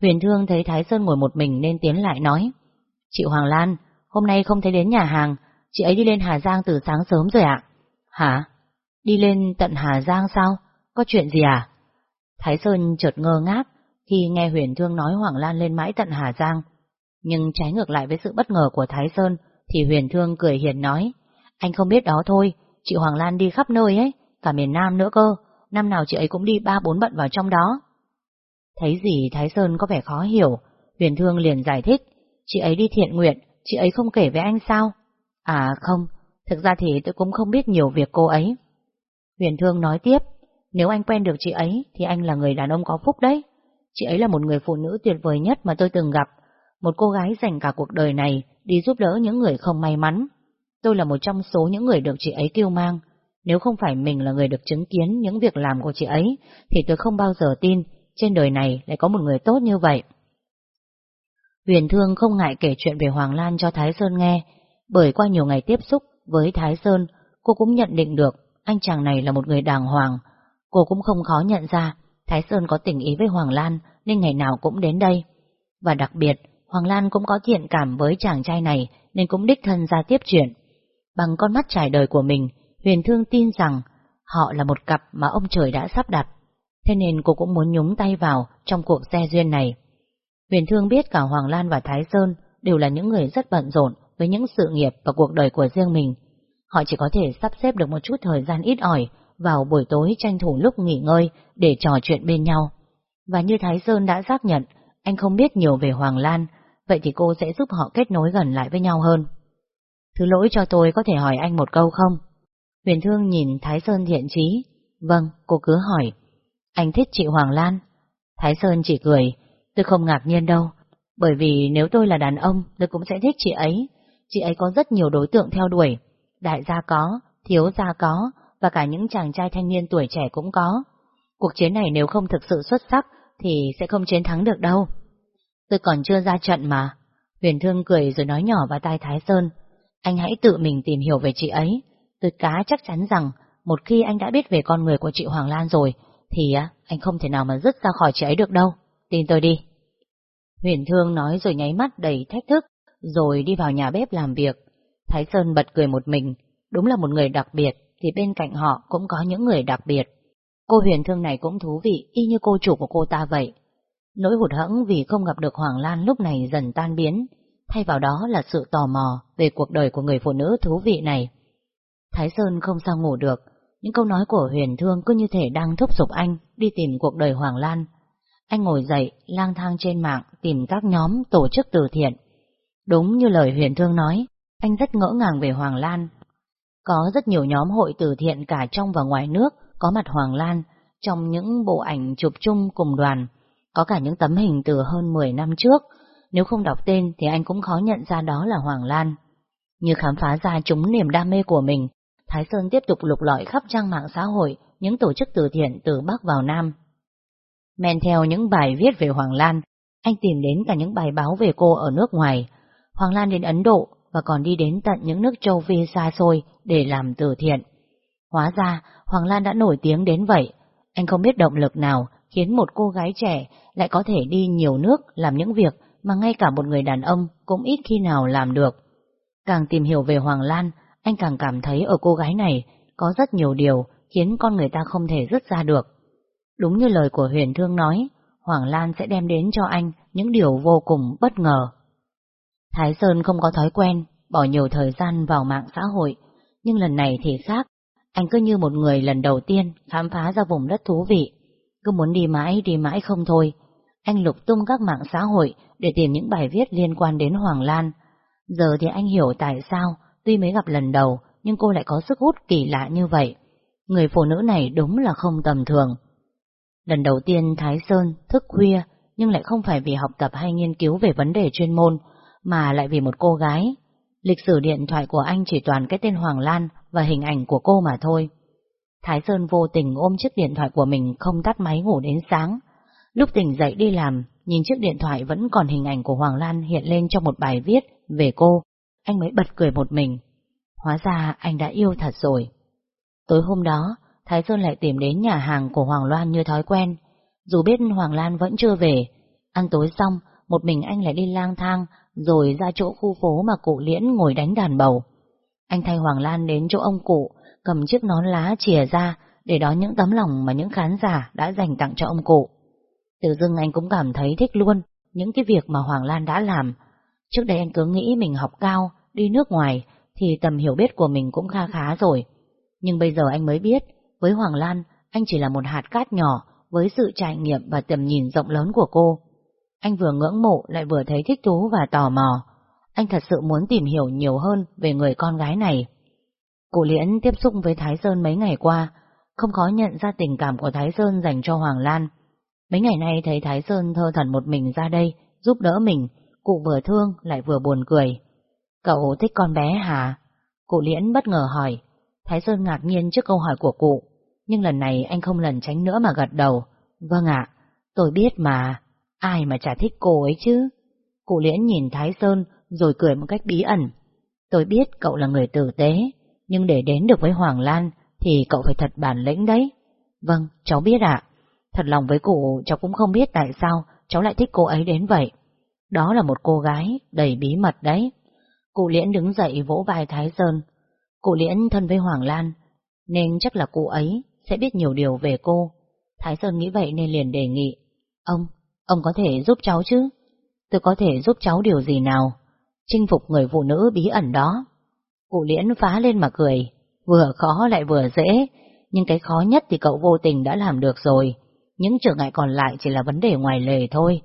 Huyền Thương thấy Thái Sơn ngồi một mình nên tiến lại nói, Chị Hoàng Lan, hôm nay không thấy đến nhà hàng, chị ấy đi lên Hà Giang từ sáng sớm rồi ạ. Hả? Đi lên tận Hà Giang sao? Có chuyện gì à? Thái Sơn chợt ngơ ngác khi nghe Huyền Thương nói Hoàng Lan lên mãi tận Hà Giang. Nhưng trái ngược lại với sự bất ngờ của Thái Sơn thì Huyền Thương cười hiền nói Anh không biết đó thôi, chị Hoàng Lan đi khắp nơi ấy, cả miền Nam nữa cơ, năm nào chị ấy cũng đi ba bốn bận vào trong đó. Thấy gì Thái Sơn có vẻ khó hiểu, Huyền Thương liền giải thích, chị ấy đi thiện nguyện, chị ấy không kể với anh sao? À không, thực ra thì tôi cũng không biết nhiều việc cô ấy. Huyền Thương nói tiếp, nếu anh quen được chị ấy thì anh là người đàn ông có phúc đấy. Chị ấy là một người phụ nữ tuyệt vời nhất mà tôi từng gặp, một cô gái dành cả cuộc đời này đi giúp đỡ những người không may mắn. Tôi là một trong số những người được chị ấy kêu mang. Nếu không phải mình là người được chứng kiến những việc làm của chị ấy, thì tôi không bao giờ tin trên đời này lại có một người tốt như vậy. Huyền Thương không ngại kể chuyện về Hoàng Lan cho Thái Sơn nghe, bởi qua nhiều ngày tiếp xúc với Thái Sơn, cô cũng nhận định được anh chàng này là một người đàng hoàng. Cô cũng không khó nhận ra Thái Sơn có tình ý với Hoàng Lan nên ngày nào cũng đến đây. Và đặc biệt, Hoàng Lan cũng có thiện cảm với chàng trai này nên cũng đích thân ra tiếp chuyện. Bằng con mắt trải đời của mình, Huyền Thương tin rằng họ là một cặp mà ông trời đã sắp đặt. Thế nên cô cũng muốn nhúng tay vào trong cuộc xe duyên này. Huyền Thương biết cả Hoàng Lan và Thái Sơn đều là những người rất bận rộn với những sự nghiệp và cuộc đời của riêng mình. Họ chỉ có thể sắp xếp được một chút thời gian ít ỏi vào buổi tối tranh thủ lúc nghỉ ngơi để trò chuyện bên nhau. Và như Thái Sơn đã xác nhận, anh không biết nhiều về Hoàng Lan, vậy thì cô sẽ giúp họ kết nối gần lại với nhau hơn. Thứ lỗi cho tôi có thể hỏi anh một câu không? Huyền Thương nhìn Thái Sơn thiện trí, Vâng, cô cứ hỏi. Anh thích chị Hoàng Lan? Thái Sơn chỉ cười. Tôi không ngạc nhiên đâu. Bởi vì nếu tôi là đàn ông, tôi cũng sẽ thích chị ấy. Chị ấy có rất nhiều đối tượng theo đuổi. Đại gia có, thiếu gia có, và cả những chàng trai thanh niên tuổi trẻ cũng có. Cuộc chiến này nếu không thực sự xuất sắc, thì sẽ không chiến thắng được đâu. Tôi còn chưa ra trận mà. Huyền Thương cười rồi nói nhỏ vào tai Thái Sơn. Anh hãy tự mình tìm hiểu về chị ấy. Tôi cá chắc chắn rằng một khi anh đã biết về con người của chị Hoàng Lan rồi, thì anh không thể nào mà dứt ra khỏi chị ấy được đâu. Tin tôi đi. Huyền Thương nói rồi nháy mắt đầy thách thức, rồi đi vào nhà bếp làm việc. Thái Sơn bật cười một mình. Đúng là một người đặc biệt, thì bên cạnh họ cũng có những người đặc biệt. Cô Huyền Thương này cũng thú vị, y như cô chủ của cô ta vậy. Nỗi hụt hẫng vì không gặp được Hoàng Lan lúc này dần tan biến, thay vào đó là sự tò mò về cuộc đời của người phụ nữ thú vị này. Thái Sơn không sao ngủ được, những câu nói của Huyền Thương cứ như thể đang thúc giục anh đi tìm cuộc đời Hoàng Lan. Anh ngồi dậy, lang thang trên mạng tìm các nhóm tổ chức từ thiện. Đúng như lời Huyền Thương nói, anh rất ngỡ ngàng về Hoàng Lan. Có rất nhiều nhóm hội từ thiện cả trong và ngoài nước có mặt Hoàng Lan trong những bộ ảnh chụp chung cùng đoàn có cả những tấm hình từ hơn 10 năm trước, nếu không đọc tên thì anh cũng khó nhận ra đó là Hoàng Lan. Như khám phá ra chúng niềm đam mê của mình, Thái Sơn tiếp tục lục lọi khắp trang mạng xã hội những tổ chức từ thiện từ Bắc vào Nam. Men theo những bài viết về Hoàng Lan, anh tìm đến cả những bài báo về cô ở nước ngoài. Hoàng Lan đến Ấn Độ và còn đi đến tận những nước châu Phi xa xôi để làm từ thiện. Hóa ra, Hoàng Lan đã nổi tiếng đến vậy. Anh không biết động lực nào khiến một cô gái trẻ lại có thể đi nhiều nước làm những việc mà ngay cả một người đàn ông cũng ít khi nào làm được. Càng tìm hiểu về Hoàng Lan, anh càng cảm thấy ở cô gái này có rất nhiều điều khiến con người ta không thể dứt ra được. Đúng như lời của Huyền Thương nói, Hoàng Lan sẽ đem đến cho anh những điều vô cùng bất ngờ. Thái Sơn không có thói quen bỏ nhiều thời gian vào mạng xã hội, nhưng lần này thì khác. Anh cứ như một người lần đầu tiên khám phá ra vùng đất thú vị. Cứ muốn đi mãi đi mãi không thôi. Anh lục tung các mạng xã hội để tìm những bài viết liên quan đến Hoàng Lan. Giờ thì anh hiểu tại sao, tuy mới gặp lần đầu, nhưng cô lại có sức hút kỳ lạ như vậy. Người phụ nữ này đúng là không tầm thường. Lần đầu tiên Thái Sơn thức khuya, nhưng lại không phải vì học tập hay nghiên cứu về vấn đề chuyên môn, mà lại vì một cô gái. Lịch sử điện thoại của anh chỉ toàn cái tên Hoàng Lan và hình ảnh của cô mà thôi. Thái Sơn vô tình ôm chiếc điện thoại của mình không tắt máy ngủ đến sáng. Lúc tỉnh dậy đi làm, nhìn chiếc điện thoại vẫn còn hình ảnh của Hoàng Lan hiện lên trong một bài viết về cô, anh mới bật cười một mình. Hóa ra anh đã yêu thật rồi. Tối hôm đó, Thái Sơn lại tìm đến nhà hàng của Hoàng Loan như thói quen. Dù biết Hoàng Lan vẫn chưa về, ăn tối xong, một mình anh lại đi lang thang rồi ra chỗ khu phố mà cụ Liễn ngồi đánh đàn bầu. Anh thay Hoàng Lan đến chỗ ông cụ, cầm chiếc nón lá chìa ra để đón những tấm lòng mà những khán giả đã dành tặng cho ông cụ. Tự dưng anh cũng cảm thấy thích luôn những cái việc mà Hoàng Lan đã làm. Trước đây anh cứ nghĩ mình học cao, đi nước ngoài, thì tầm hiểu biết của mình cũng kha khá rồi. Nhưng bây giờ anh mới biết, với Hoàng Lan, anh chỉ là một hạt cát nhỏ với sự trải nghiệm và tầm nhìn rộng lớn của cô. Anh vừa ngưỡng mộ lại vừa thấy thích thú và tò mò. Anh thật sự muốn tìm hiểu nhiều hơn về người con gái này. Cụ Liễn tiếp xúc với Thái Sơn mấy ngày qua, không khó nhận ra tình cảm của Thái Sơn dành cho Hoàng Lan. Mấy ngày nay thấy Thái Sơn thơ thần một mình ra đây, giúp đỡ mình, cụ vừa thương lại vừa buồn cười. Cậu thích con bé hả? Cụ Liễn bất ngờ hỏi. Thái Sơn ngạc nhiên trước câu hỏi của cụ, nhưng lần này anh không lần tránh nữa mà gật đầu. Vâng ạ, tôi biết mà, ai mà chả thích cô ấy chứ. Cụ Liễn nhìn Thái Sơn rồi cười một cách bí ẩn. Tôi biết cậu là người tử tế, nhưng để đến được với Hoàng Lan thì cậu phải thật bản lĩnh đấy. Vâng, cháu biết ạ. Thật lòng với cụ, cháu cũng không biết tại sao cháu lại thích cô ấy đến vậy. Đó là một cô gái đầy bí mật đấy. Cụ Liễn đứng dậy vỗ vai Thái Sơn. Cụ Liễn thân với Hoàng Lan, nên chắc là cụ ấy sẽ biết nhiều điều về cô. Thái Sơn nghĩ vậy nên liền đề nghị. Ông, ông có thể giúp cháu chứ? Tôi có thể giúp cháu điều gì nào? Chinh phục người phụ nữ bí ẩn đó. Cụ Liễn phá lên mà cười. Vừa khó lại vừa dễ, nhưng cái khó nhất thì cậu vô tình đã làm được rồi. Những trở ngại còn lại chỉ là vấn đề ngoài lề thôi.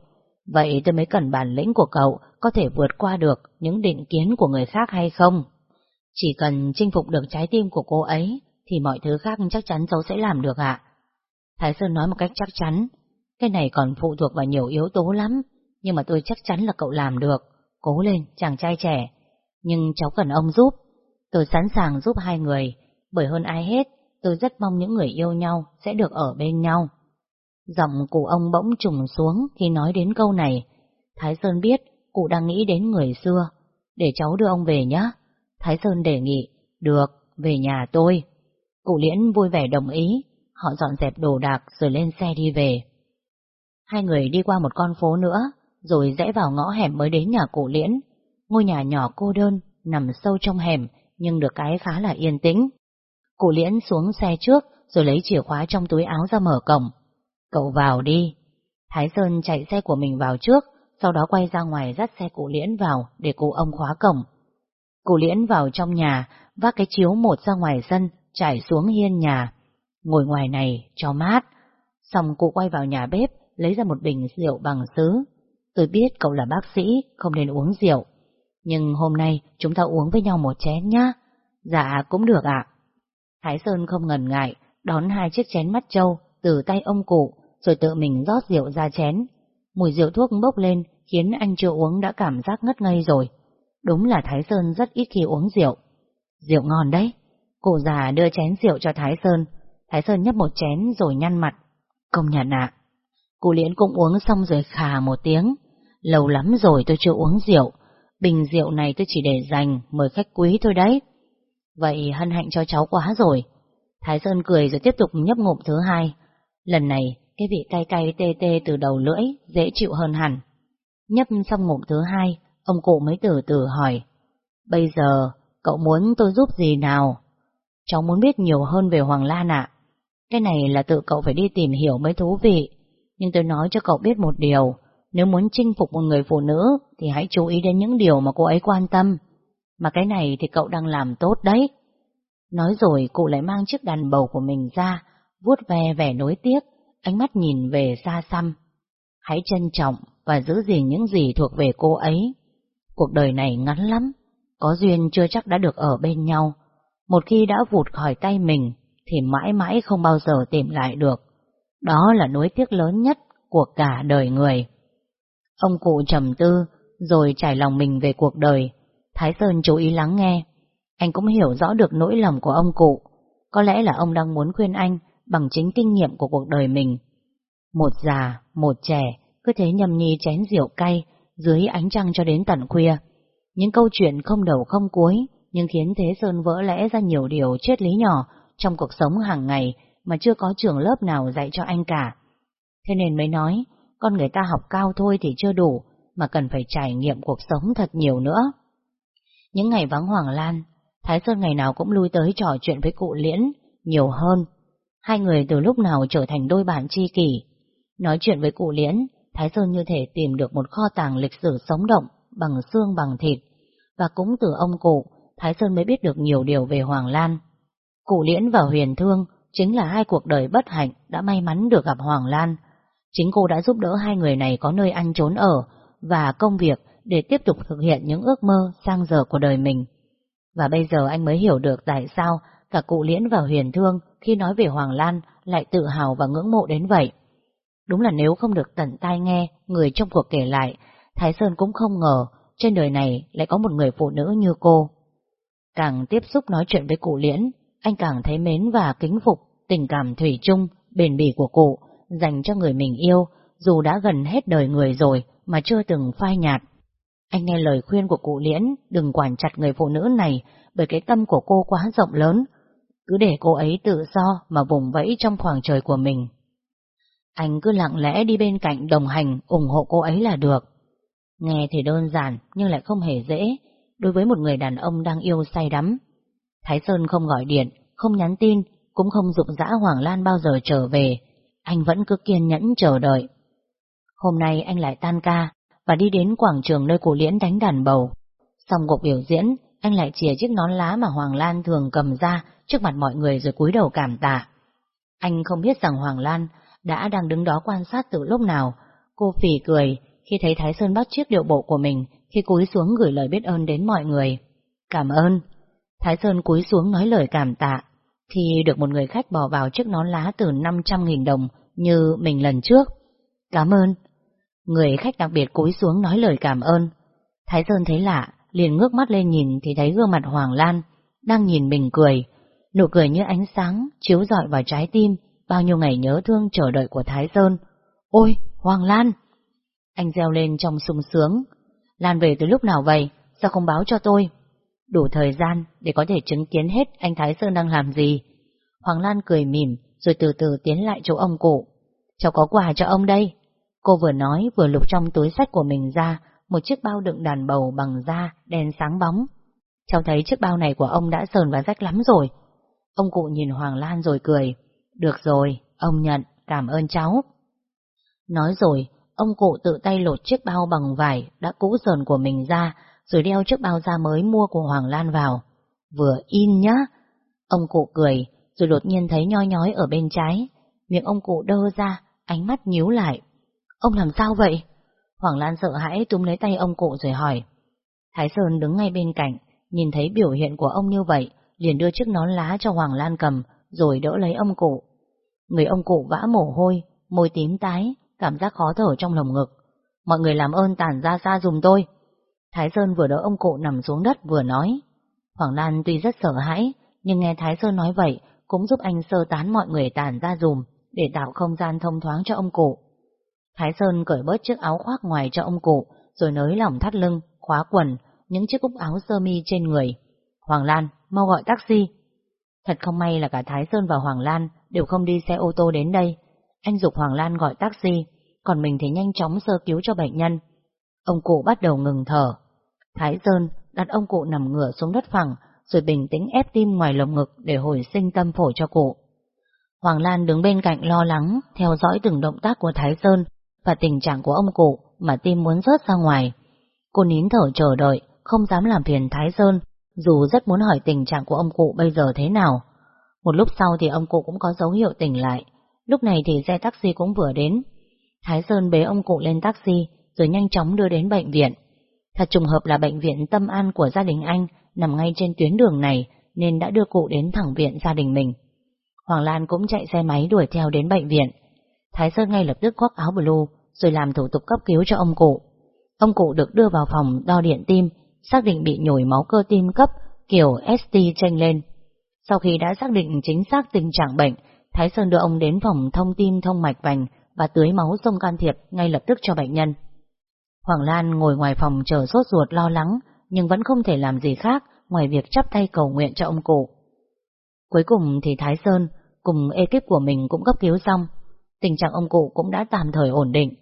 Vậy tôi mới cần bản lĩnh của cậu có thể vượt qua được những định kiến của người khác hay không? Chỉ cần chinh phục được trái tim của cô ấy, thì mọi thứ khác chắc chắn cháu sẽ làm được ạ. Thái Sơn nói một cách chắc chắn, cái này còn phụ thuộc vào nhiều yếu tố lắm, nhưng mà tôi chắc chắn là cậu làm được. Cố lên, chàng trai trẻ. Nhưng cháu cần ông giúp. Tôi sẵn sàng giúp hai người, bởi hơn ai hết, tôi rất mong những người yêu nhau sẽ được ở bên nhau. Giọng cụ ông bỗng trùng xuống khi nói đến câu này. Thái Sơn biết cụ đang nghĩ đến người xưa. Để cháu đưa ông về nhé. Thái Sơn đề nghị, được, về nhà tôi. Cụ Liễn vui vẻ đồng ý, họ dọn dẹp đồ đạc rồi lên xe đi về. Hai người đi qua một con phố nữa, rồi rẽ vào ngõ hẻm mới đến nhà cụ Liễn. Ngôi nhà nhỏ cô đơn, nằm sâu trong hẻm, nhưng được cái khá là yên tĩnh. Cụ Liễn xuống xe trước, rồi lấy chìa khóa trong túi áo ra mở cổng. Cậu vào đi. Thái Sơn chạy xe của mình vào trước, sau đó quay ra ngoài dắt xe cụ Liễn vào để cụ ông khóa cổng. Cụ Liễn vào trong nhà, vác cái chiếu một ra ngoài sân, trải xuống hiên nhà. Ngồi ngoài này, cho mát. Xong cụ quay vào nhà bếp, lấy ra một bình rượu bằng sứ. Tôi biết cậu là bác sĩ, không nên uống rượu. Nhưng hôm nay chúng ta uống với nhau một chén nhá. Dạ, cũng được ạ. Thái Sơn không ngần ngại, đón hai chiếc chén mắt trâu từ tay ông cụ, rồi tự mình rót rượu ra chén. Mùi rượu thuốc bốc lên khiến anh chưa uống đã cảm giác ngất ngây rồi. Đúng là Thái Sơn rất ít khi uống rượu. Rượu ngon đấy. Cụ già đưa chén rượu cho Thái Sơn. Thái Sơn nhấp một chén rồi nhăn mặt. Công nhận ạ. Cụ Liễn cũng uống xong rồi khà một tiếng. Lâu lắm rồi tôi chưa uống rượu. Bình rượu này tôi chỉ để dành mời khách quý thôi đấy. Vậy hân hạnh cho cháu quá rồi. Thái Sơn cười rồi tiếp tục nhấp ngụm thứ hai. Lần này, cái vị cay cay tê tê từ đầu lưỡi dễ chịu hơn hẳn. Nhấp xong ngụm thứ hai, ông cụ mới từ từ hỏi. Bây giờ, cậu muốn tôi giúp gì nào? Cháu muốn biết nhiều hơn về Hoàng Lan ạ. Cái này là tự cậu phải đi tìm hiểu mới thú vị. Nhưng tôi nói cho cậu biết một điều, nếu muốn chinh phục một người phụ nữ thì hãy chú ý đến những điều mà cô ấy quan tâm. Mà cái này thì cậu đang làm tốt đấy. Nói rồi cụ lại mang chiếc đàn bầu của mình ra, vuốt ve vẻ nối tiếc, ánh mắt nhìn về xa xăm. Hãy trân trọng và giữ gìn những gì thuộc về cô ấy. Cuộc đời này ngắn lắm, có duyên chưa chắc đã được ở bên nhau. Một khi đã vụt khỏi tay mình, thì mãi mãi không bao giờ tìm lại được. Đó là nỗi tiếc lớn nhất của cả đời người. Ông cụ trầm tư, rồi trải lòng mình về cuộc đời. Thái Sơn chú ý lắng nghe. Anh cũng hiểu rõ được nỗi lòng của ông cụ. Có lẽ là ông đang muốn khuyên anh bằng chính kinh nghiệm của cuộc đời mình. Một già, một trẻ, cứ thế nhầm nhi chén rượu cay dưới ánh trăng cho đến tận khuya. Những câu chuyện không đầu không cuối, nhưng khiến Thế Sơn vỡ lẽ ra nhiều điều triết lý nhỏ trong cuộc sống hàng ngày mà chưa có trường lớp nào dạy cho anh cả. Thế nên mới nói, con người ta học cao thôi thì chưa đủ, mà cần phải trải nghiệm cuộc sống thật nhiều nữa. Những ngày vắng Hoàng Lan, Thái Sơn ngày nào cũng lui tới trò chuyện với cụ Liễn, nhiều hơn. Hai người từ lúc nào trở thành đôi bạn tri kỷ. Nói chuyện với cụ Liễn, Thái Sơn như thể tìm được một kho tàng lịch sử sống động, bằng xương bằng thịt. Và cũng từ ông cụ, Thái Sơn mới biết được nhiều điều về Hoàng Lan. Cụ Liễn và Huyền Thương chính là hai cuộc đời bất hạnh đã may mắn được gặp Hoàng Lan. Chính cô đã giúp đỡ hai người này có nơi ăn trốn ở và công việc để tiếp tục thực hiện những ước mơ sang giờ của đời mình. Và bây giờ anh mới hiểu được tại sao cả cụ Liễn và Huyền Thương khi nói về Hoàng Lan lại tự hào và ngưỡng mộ đến vậy. Đúng là nếu không được tận tai nghe người trong cuộc kể lại, Thái Sơn cũng không ngờ trên đời này lại có một người phụ nữ như cô. Càng tiếp xúc nói chuyện với cụ Liễn, anh càng thấy mến và kính phục tình cảm thủy chung, bền bỉ của cụ dành cho người mình yêu, dù đã gần hết đời người rồi mà chưa từng phai nhạt. Anh nghe lời khuyên của cụ Liễn đừng quản chặt người phụ nữ này bởi cái tâm của cô quá rộng lớn, cứ để cô ấy tự do mà vùng vẫy trong khoảng trời của mình. Anh cứ lặng lẽ đi bên cạnh đồng hành ủng hộ cô ấy là được. Nghe thì đơn giản nhưng lại không hề dễ đối với một người đàn ông đang yêu say đắm. Thái Sơn không gọi điện, không nhắn tin, cũng không dụng dã Hoàng Lan bao giờ trở về. Anh vẫn cứ kiên nhẫn chờ đợi. Hôm nay anh lại tan ca và đi đến quảng trường nơi cụ liễn đánh đàn bầu. Xong cuộc biểu diễn, anh lại chìa chiếc nón lá mà Hoàng Lan thường cầm ra trước mặt mọi người rồi cúi đầu cảm tạ. Anh không biết rằng Hoàng Lan đã đang đứng đó quan sát từ lúc nào. Cô phỉ cười khi thấy Thái Sơn bắt chiếc điệu bộ của mình khi cúi xuống gửi lời biết ơn đến mọi người. Cảm ơn. Thái Sơn cúi xuống nói lời cảm tạ, thì được một người khách bỏ vào chiếc nón lá từ 500.000 đồng như mình lần trước. Cảm ơn. Người khách đặc biệt cúi xuống nói lời cảm ơn. Thái Sơn thấy lạ, liền ngước mắt lên nhìn thì thấy gương mặt Hoàng Lan, đang nhìn mình cười. Nụ cười như ánh sáng, chiếu rọi vào trái tim, bao nhiêu ngày nhớ thương chờ đợi của Thái Sơn. Ôi, Hoàng Lan! Anh reo lên trong sung sướng. Lan về từ lúc nào vậy? Sao không báo cho tôi? Đủ thời gian để có thể chứng kiến hết anh Thái Sơn đang làm gì. Hoàng Lan cười mỉm rồi từ từ tiến lại chỗ ông cụ. Cháu có quà cho ông đây. Cô vừa nói vừa lục trong túi sách của mình ra một chiếc bao đựng đàn bầu bằng da đen sáng bóng. Cháu thấy chiếc bao này của ông đã sờn và rách lắm rồi. Ông cụ nhìn Hoàng Lan rồi cười. Được rồi, ông nhận, cảm ơn cháu. Nói rồi, ông cụ tự tay lột chiếc bao bằng vải đã cũ sờn của mình ra, rồi đeo chiếc bao da mới mua của Hoàng Lan vào. Vừa in nhá. Ông cụ cười, rồi đột nhiên thấy nhoi nhói ở bên trái. Miệng ông cụ đơ ra, ánh mắt nhíu lại. Ông làm sao vậy? Hoàng Lan sợ hãi túm lấy tay ông cụ rồi hỏi. Thái Sơn đứng ngay bên cạnh, nhìn thấy biểu hiện của ông như vậy, liền đưa chiếc nón lá cho Hoàng Lan cầm, rồi đỡ lấy ông cụ. Người ông cụ vã mồ hôi, môi tím tái, cảm giác khó thở trong lồng ngực. Mọi người làm ơn tản ra xa dùm tôi. Thái Sơn vừa đỡ ông cụ nằm xuống đất vừa nói. Hoàng Lan tuy rất sợ hãi, nhưng nghe Thái Sơn nói vậy cũng giúp anh sơ tán mọi người tản ra dùm để tạo không gian thông thoáng cho ông cụ. Thái Sơn cởi bớt chiếc áo khoác ngoài cho ông cụ, rồi nới lỏng thắt lưng, khóa quần, những chiếc cúc áo sơ mi trên người. Hoàng Lan, mau gọi taxi. Thật không may là cả Thái Sơn và Hoàng Lan đều không đi xe ô tô đến đây. Anh dục Hoàng Lan gọi taxi, còn mình thì nhanh chóng sơ cứu cho bệnh nhân. Ông cụ bắt đầu ngừng thở. Thái Sơn đặt ông cụ nằm ngửa xuống đất phẳng, rồi bình tĩnh ép tim ngoài lồng ngực để hồi sinh tâm phổi cho cụ. Hoàng Lan đứng bên cạnh lo lắng, theo dõi từng động tác của Thái Sơn và tình trạng của ông cụ mà tim muốn rớt ra ngoài. Cô nín thở chờ đợi, không dám làm phiền Thái Sơn, dù rất muốn hỏi tình trạng của ông cụ bây giờ thế nào. Một lúc sau thì ông cụ cũng có dấu hiệu tỉnh lại, lúc này thì xe taxi cũng vừa đến. Thái Sơn bế ông cụ lên taxi, rồi nhanh chóng đưa đến bệnh viện. Thật trùng hợp là bệnh viện tâm an của gia đình anh nằm ngay trên tuyến đường này, nên đã đưa cụ đến thẳng viện gia đình mình. Hoàng Lan cũng chạy xe máy đuổi theo đến bệnh viện. Thái Sơn ngay lập tức khoác áo blue, rồi làm thủ tục cấp cứu cho ông cụ. Ông cụ được đưa vào phòng đo điện tim, xác định bị nhồi máu cơ tim cấp kiểu ST tranh lên. Sau khi đã xác định chính xác tình trạng bệnh, Thái Sơn đưa ông đến phòng thông tim thông mạch vành và tưới máu sông can thiệp ngay lập tức cho bệnh nhân. Hoàng Lan ngồi ngoài phòng chờ sốt ruột lo lắng, nhưng vẫn không thể làm gì khác ngoài việc chắp tay cầu nguyện cho ông cụ. Cuối cùng thì Thái Sơn cùng ekip của mình cũng cấp cứu xong, tình trạng ông cụ cũng đã tạm thời ổn định.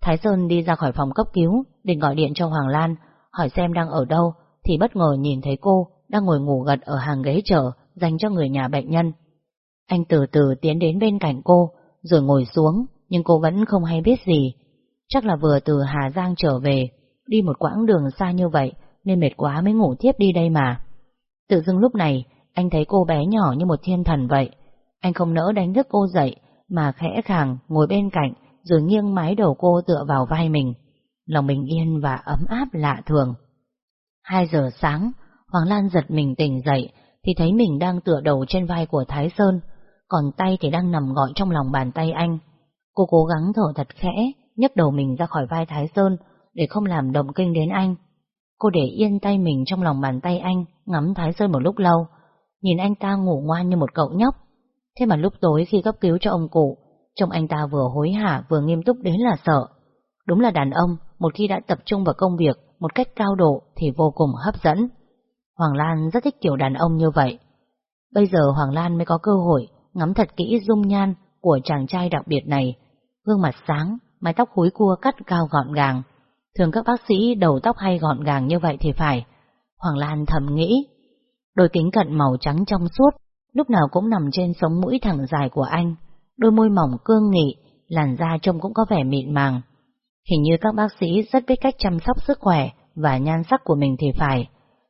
Thái Sơn đi ra khỏi phòng cấp cứu, định gọi điện cho Hoàng Lan, hỏi xem đang ở đâu, thì bất ngờ nhìn thấy cô đang ngồi ngủ gật ở hàng ghế chờ dành cho người nhà bệnh nhân. Anh từ từ tiến đến bên cạnh cô, rồi ngồi xuống, nhưng cô vẫn không hay biết gì. Chắc là vừa từ Hà Giang trở về, đi một quãng đường xa như vậy, nên mệt quá mới ngủ tiếp đi đây mà. Tự dưng lúc này, anh thấy cô bé nhỏ như một thiên thần vậy. Anh không nỡ đánh thức cô dậy, mà khẽ khàng ngồi bên cạnh, rồi nghiêng mái đầu cô tựa vào vai mình. Lòng bình yên và ấm áp lạ thường. Hai giờ sáng, Hoàng Lan giật mình tỉnh dậy, thì thấy mình đang tựa đầu trên vai của Thái Sơn, còn tay thì đang nằm gọn trong lòng bàn tay anh. Cô cố gắng thở thật khẽ, nhấc đầu mình ra khỏi vai Thái Sơn, để không làm động kinh đến anh. Cô để yên tay mình trong lòng bàn tay anh, ngắm Thái Sơn một lúc lâu, nhìn anh ta ngủ ngoan như một cậu nhóc. Thế mà lúc tối khi cấp cứu cho ông cụ, trông anh ta vừa hối hả vừa nghiêm túc đến là sợ. Đúng là đàn ông, một khi đã tập trung vào công việc một cách cao độ thì vô cùng hấp dẫn. Hoàng Lan rất thích kiểu đàn ông như vậy. Bây giờ Hoàng Lan mới có cơ hội ngắm thật kỹ dung nhan của chàng trai đặc biệt này. Gương mặt sáng, mái tóc húi cua cắt cao gọn gàng. Thường các bác sĩ đầu tóc hay gọn gàng như vậy thì phải. Hoàng Lan thầm nghĩ. Đôi kính cận màu trắng trong suốt, lúc nào cũng nằm trên sống mũi thẳng dài của anh. Đôi môi mỏng cương nghị, làn da trông cũng có vẻ mịn màng. Hình như các bác sĩ rất biết cách chăm sóc sức khỏe và nhan sắc của mình thì phải.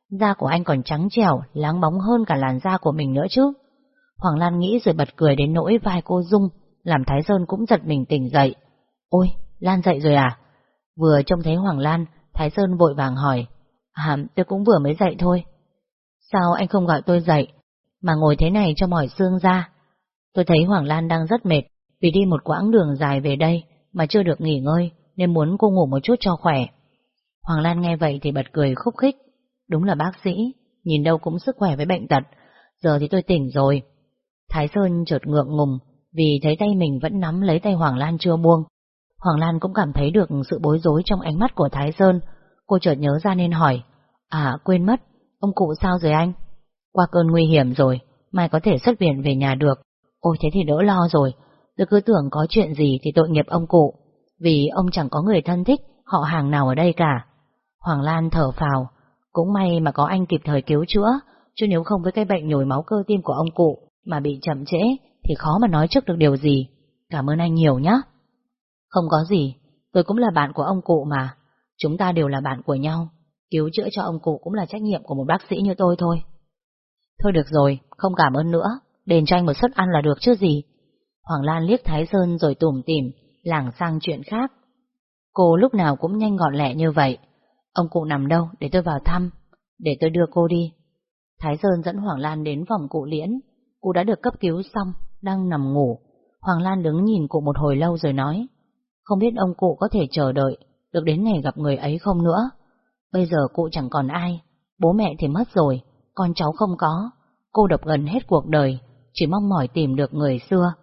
Da của anh còn trắng trẻo, láng bóng hơn cả làn da của mình nữa chứ. Hoàng Lan nghĩ rồi bật cười đến nỗi vai cô rung, làm Thái Sơn cũng giật mình tỉnh dậy. Ôi, Lan dậy rồi à? Vừa trông thấy Hoàng Lan, Thái Sơn vội vàng hỏi. À, tôi cũng vừa mới dậy thôi. Sao anh không gọi tôi dậy, mà ngồi thế này cho mỏi xương ra? Tôi thấy Hoàng Lan đang rất mệt, vì đi một quãng đường dài về đây mà chưa được nghỉ ngơi, nên muốn cô ngủ một chút cho khỏe. Hoàng Lan nghe vậy thì bật cười khúc khích. Đúng là bác sĩ, nhìn đâu cũng sức khỏe với bệnh tật. Giờ thì tôi tỉnh rồi. Thái Sơn chợt ngượng ngùng, vì thấy tay mình vẫn nắm lấy tay Hoàng Lan chưa buông. Hoàng Lan cũng cảm thấy được sự bối rối trong ánh mắt của Thái Sơn. Cô chợt nhớ ra nên hỏi. À, quên mất, ông cụ sao rồi anh? Qua cơn nguy hiểm rồi, mai có thể xuất viện về nhà được. Ôi thế thì đỡ lo rồi, tôi cứ tưởng có chuyện gì thì tội nghiệp ông cụ, vì ông chẳng có người thân thích, họ hàng nào ở đây cả. Hoàng Lan thở phào, cũng may mà có anh kịp thời cứu chữa, chứ nếu không với cái bệnh nhồi máu cơ tim của ông cụ mà bị chậm trễ thì khó mà nói trước được điều gì. Cảm ơn anh nhiều nhé. Không có gì, tôi cũng là bạn của ông cụ mà. Chúng ta đều là bạn của nhau. Cứu chữa cho ông cụ cũng là trách nhiệm của một bác sĩ như tôi thôi. Thôi được rồi, không cảm ơn nữa. Đền cho anh một suất ăn là được chứ gì. Hoàng Lan liếc Thái Sơn rồi tủm tỉm, lảng sang chuyện khác. Cô lúc nào cũng nhanh gọn lẹ như vậy. Ông cụ nằm đâu để tôi vào thăm, để tôi đưa cô đi. Thái Sơn dẫn Hoàng Lan đến phòng cụ liễn. Cụ đã được cấp cứu xong, đang nằm ngủ. Hoàng Lan đứng nhìn cụ một hồi lâu rồi nói. Không biết ông cụ có thể chờ đợi, được đến ngày gặp người ấy không nữa. Bây giờ cụ chẳng còn ai, bố mẹ thì mất rồi, con cháu không có. Cô độc gần hết cuộc đời, chỉ mong mỏi tìm được người xưa.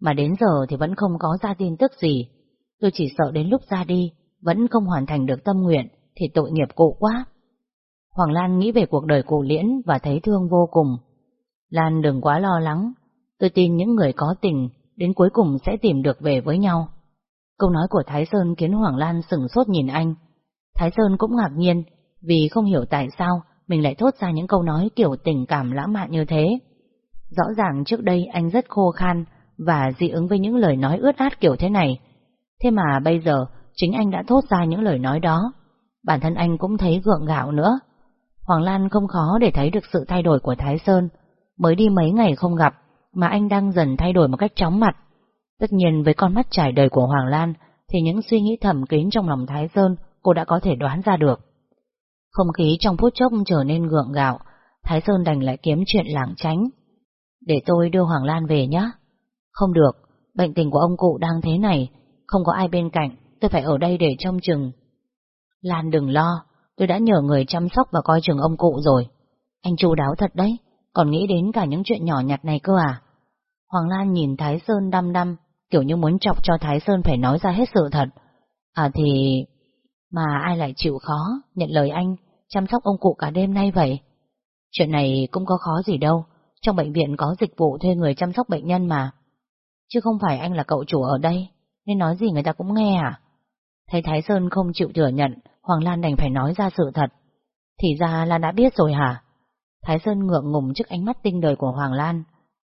Mà đến giờ thì vẫn không có ra tin tức gì. Tôi chỉ sợ đến lúc ra đi, vẫn không hoàn thành được tâm nguyện, thì tội nghiệp cụ quá. Hoàng Lan nghĩ về cuộc đời cụ Liễn và thấy thương vô cùng. Lan đừng quá lo lắng, tôi tin những người có tình đến cuối cùng sẽ tìm được về với nhau. Câu nói của Thái Sơn khiến Hoàng Lan sừng sốt nhìn anh. Thái Sơn cũng ngạc nhiên vì không hiểu tại sao mình lại thốt ra những câu nói kiểu tình cảm lãng mạn như thế. Rõ ràng trước đây anh rất khô khan và dị ứng với những lời nói ướt át kiểu thế này. Thế mà bây giờ chính anh đã thốt ra những lời nói đó. Bản thân anh cũng thấy gượng gạo nữa. Hoàng Lan không khó để thấy được sự thay đổi của Thái Sơn. Mới đi mấy ngày không gặp, mà anh đang dần thay đổi một cách chóng mặt. Tất nhiên với con mắt trải đời của Hoàng Lan, thì những suy nghĩ thầm kín trong lòng Thái Sơn cô đã có thể đoán ra được. Không khí trong phút chốc trở nên gượng gạo, Thái Sơn đành lại kiếm chuyện lảng tránh. Để tôi đưa Hoàng Lan về nhé. Không được, bệnh tình của ông cụ đang thế này, không có ai bên cạnh, tôi phải ở đây để trông chừng. Lan đừng lo, tôi đã nhờ người chăm sóc và coi chừng ông cụ rồi. Anh chu đáo thật đấy, còn nghĩ đến cả những chuyện nhỏ nhặt này cơ à? Hoàng Lan nhìn Thái Sơn đăm đăm, kiểu như muốn chọc cho Thái Sơn phải nói ra hết sự thật. À thì... Mà ai lại chịu khó, nhận lời anh, chăm sóc ông cụ cả đêm nay vậy? Chuyện này cũng có khó gì đâu, trong bệnh viện có dịch vụ thuê người chăm sóc bệnh nhân mà. Chứ không phải anh là cậu chủ ở đây, nên nói gì người ta cũng nghe à? Thấy Thái Sơn không chịu thừa nhận, Hoàng Lan đành phải nói ra sự thật. Thì ra là đã biết rồi hả? Thái Sơn ngượng ngùng trước ánh mắt tinh đời của Hoàng Lan.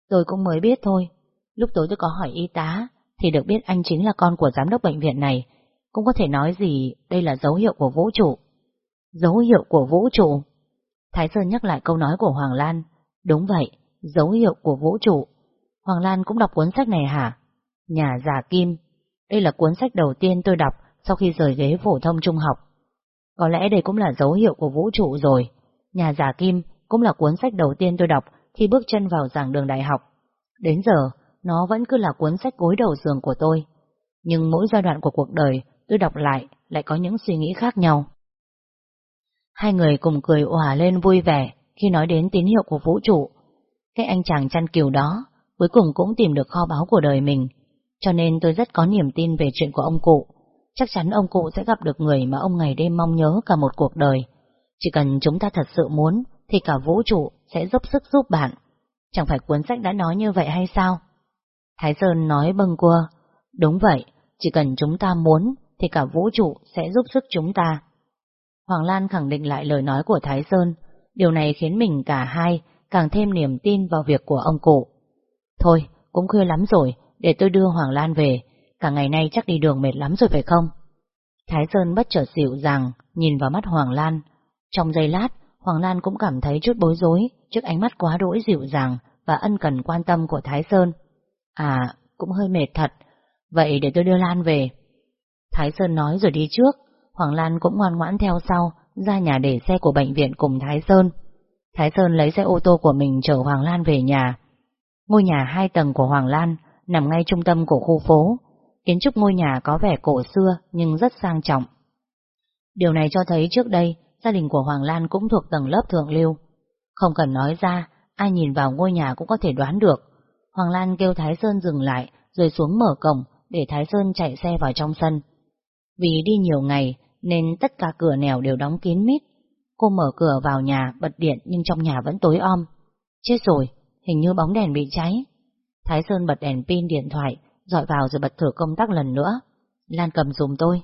Tôi cũng mới biết thôi. Lúc tối tôi có hỏi y tá, thì được biết anh chính là con của giám đốc bệnh viện này. Cũng có thể nói gì đây là dấu hiệu của vũ trụ. Dấu hiệu của vũ trụ? Thái Sơn nhắc lại câu nói của Hoàng Lan. Đúng vậy, dấu hiệu của vũ trụ. Hoàng Lan cũng đọc cuốn sách này hả? Nhà giả kim. Đây là cuốn sách đầu tiên tôi đọc sau khi rời ghế phổ thông trung học. Có lẽ đây cũng là dấu hiệu của vũ trụ rồi. Nhà giả kim cũng là cuốn sách đầu tiên tôi đọc khi bước chân vào giảng đường đại học. Đến giờ, nó vẫn cứ là cuốn sách gối đầu giường của tôi. Nhưng mỗi giai đoạn của cuộc đời, tôi đọc lại, lại có những suy nghĩ khác nhau. Hai người cùng cười òa lên vui vẻ khi nói đến tín hiệu của vũ trụ. Cái anh chàng chăn kiều đó, cuối cùng cũng tìm được kho báu của đời mình. Cho nên tôi rất có niềm tin về chuyện của ông cụ. Chắc chắn ông cụ sẽ gặp được người mà ông ngày đêm mong nhớ cả một cuộc đời. Chỉ cần chúng ta thật sự muốn, thì cả vũ trụ sẽ dốc sức giúp bạn. Chẳng phải cuốn sách đã nói như vậy hay sao? Thái Sơn nói bâng quơ. Đúng vậy, chỉ cần chúng ta muốn, thì cả vũ trụ sẽ giúp sức chúng ta. Hoàng Lan khẳng định lại lời nói của Thái Sơn. Điều này khiến mình cả hai càng thêm niềm tin vào việc của ông cụ. Thôi, cũng khuya lắm rồi, để tôi đưa Hoàng Lan về. Cả ngày nay chắc đi đường mệt lắm rồi phải không? Thái Sơn bất chợt dịu dàng, nhìn vào mắt Hoàng Lan. Trong giây lát, Hoàng Lan cũng cảm thấy chút bối rối trước ánh mắt quá đỗi dịu dàng và ân cần quan tâm của Thái Sơn. À, cũng hơi mệt thật. Vậy để tôi đưa Lan về. Thái Sơn nói rồi đi trước, Hoàng Lan cũng ngoan ngoãn theo sau, ra nhà để xe của bệnh viện cùng Thái Sơn. Thái Sơn lấy xe ô tô của mình chở Hoàng Lan về nhà. Ngôi nhà hai tầng của Hoàng Lan nằm ngay trung tâm của khu phố. Kiến trúc ngôi nhà có vẻ cổ xưa nhưng rất sang trọng. Điều này cho thấy trước đây gia đình của Hoàng Lan cũng thuộc tầng lớp thượng lưu. Không cần nói ra, ai nhìn vào ngôi nhà cũng có thể đoán được. Hoàng Lan kêu Thái Sơn dừng lại rồi xuống mở cổng để Thái Sơn chạy xe vào trong sân. Vì đi nhiều ngày nên tất cả cửa nẻo đều đóng kín mít. Cô mở cửa vào nhà bật điện nhưng trong nhà vẫn tối om. Chết rồi, hình như bóng đèn bị cháy. Thái Sơn bật đèn pin điện thoại, dọi vào rồi bật thử công tắc lần nữa. Lan cầm dùm tôi.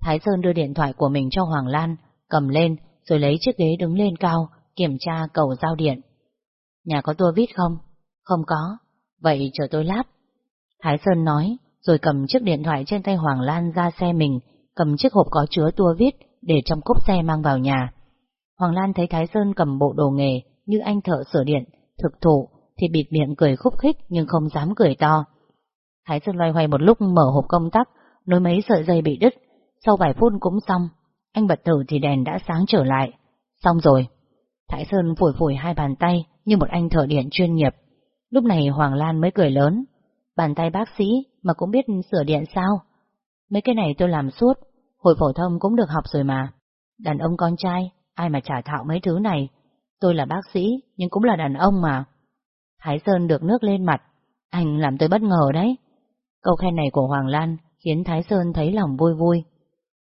Thái Sơn đưa điện thoại của mình cho Hoàng Lan, cầm lên rồi lấy chiếc ghế đứng lên cao, kiểm tra cầu giao điện. Nhà có tua vít không? Không có. Vậy chờ tôi lát. Thái Sơn nói, rồi cầm chiếc điện thoại trên tay Hoàng Lan ra xe mình, cầm chiếc hộp có chứa tua vít để trong cốp xe mang vào nhà. Hoàng Lan thấy Thái Sơn cầm bộ đồ nghề như anh thợ sửa điện, thực thụ, thì bịt miệng cười khúc khích nhưng không dám cười to. Thái Sơn loay hoay một lúc mở hộp công tắc, nối mấy sợi dây bị đứt, sau vài phút cũng xong. Anh bật thử thì đèn đã sáng trở lại. Xong rồi. Thái Sơn phủi phủi hai bàn tay như một anh thợ điện chuyên nghiệp. Lúc này Hoàng Lan mới cười lớn. Bàn tay bác sĩ mà cũng biết sửa điện sao? Mấy cái này tôi làm suốt, hồi phổ thông cũng được học rồi mà. Đàn ông con trai, ai mà trả thạo mấy thứ này. Tôi là bác sĩ, nhưng cũng là đàn ông mà. Thái Sơn được nước lên mặt. Anh làm tôi bất ngờ đấy. Câu khen này của Hoàng Lan khiến Thái Sơn thấy lòng vui vui.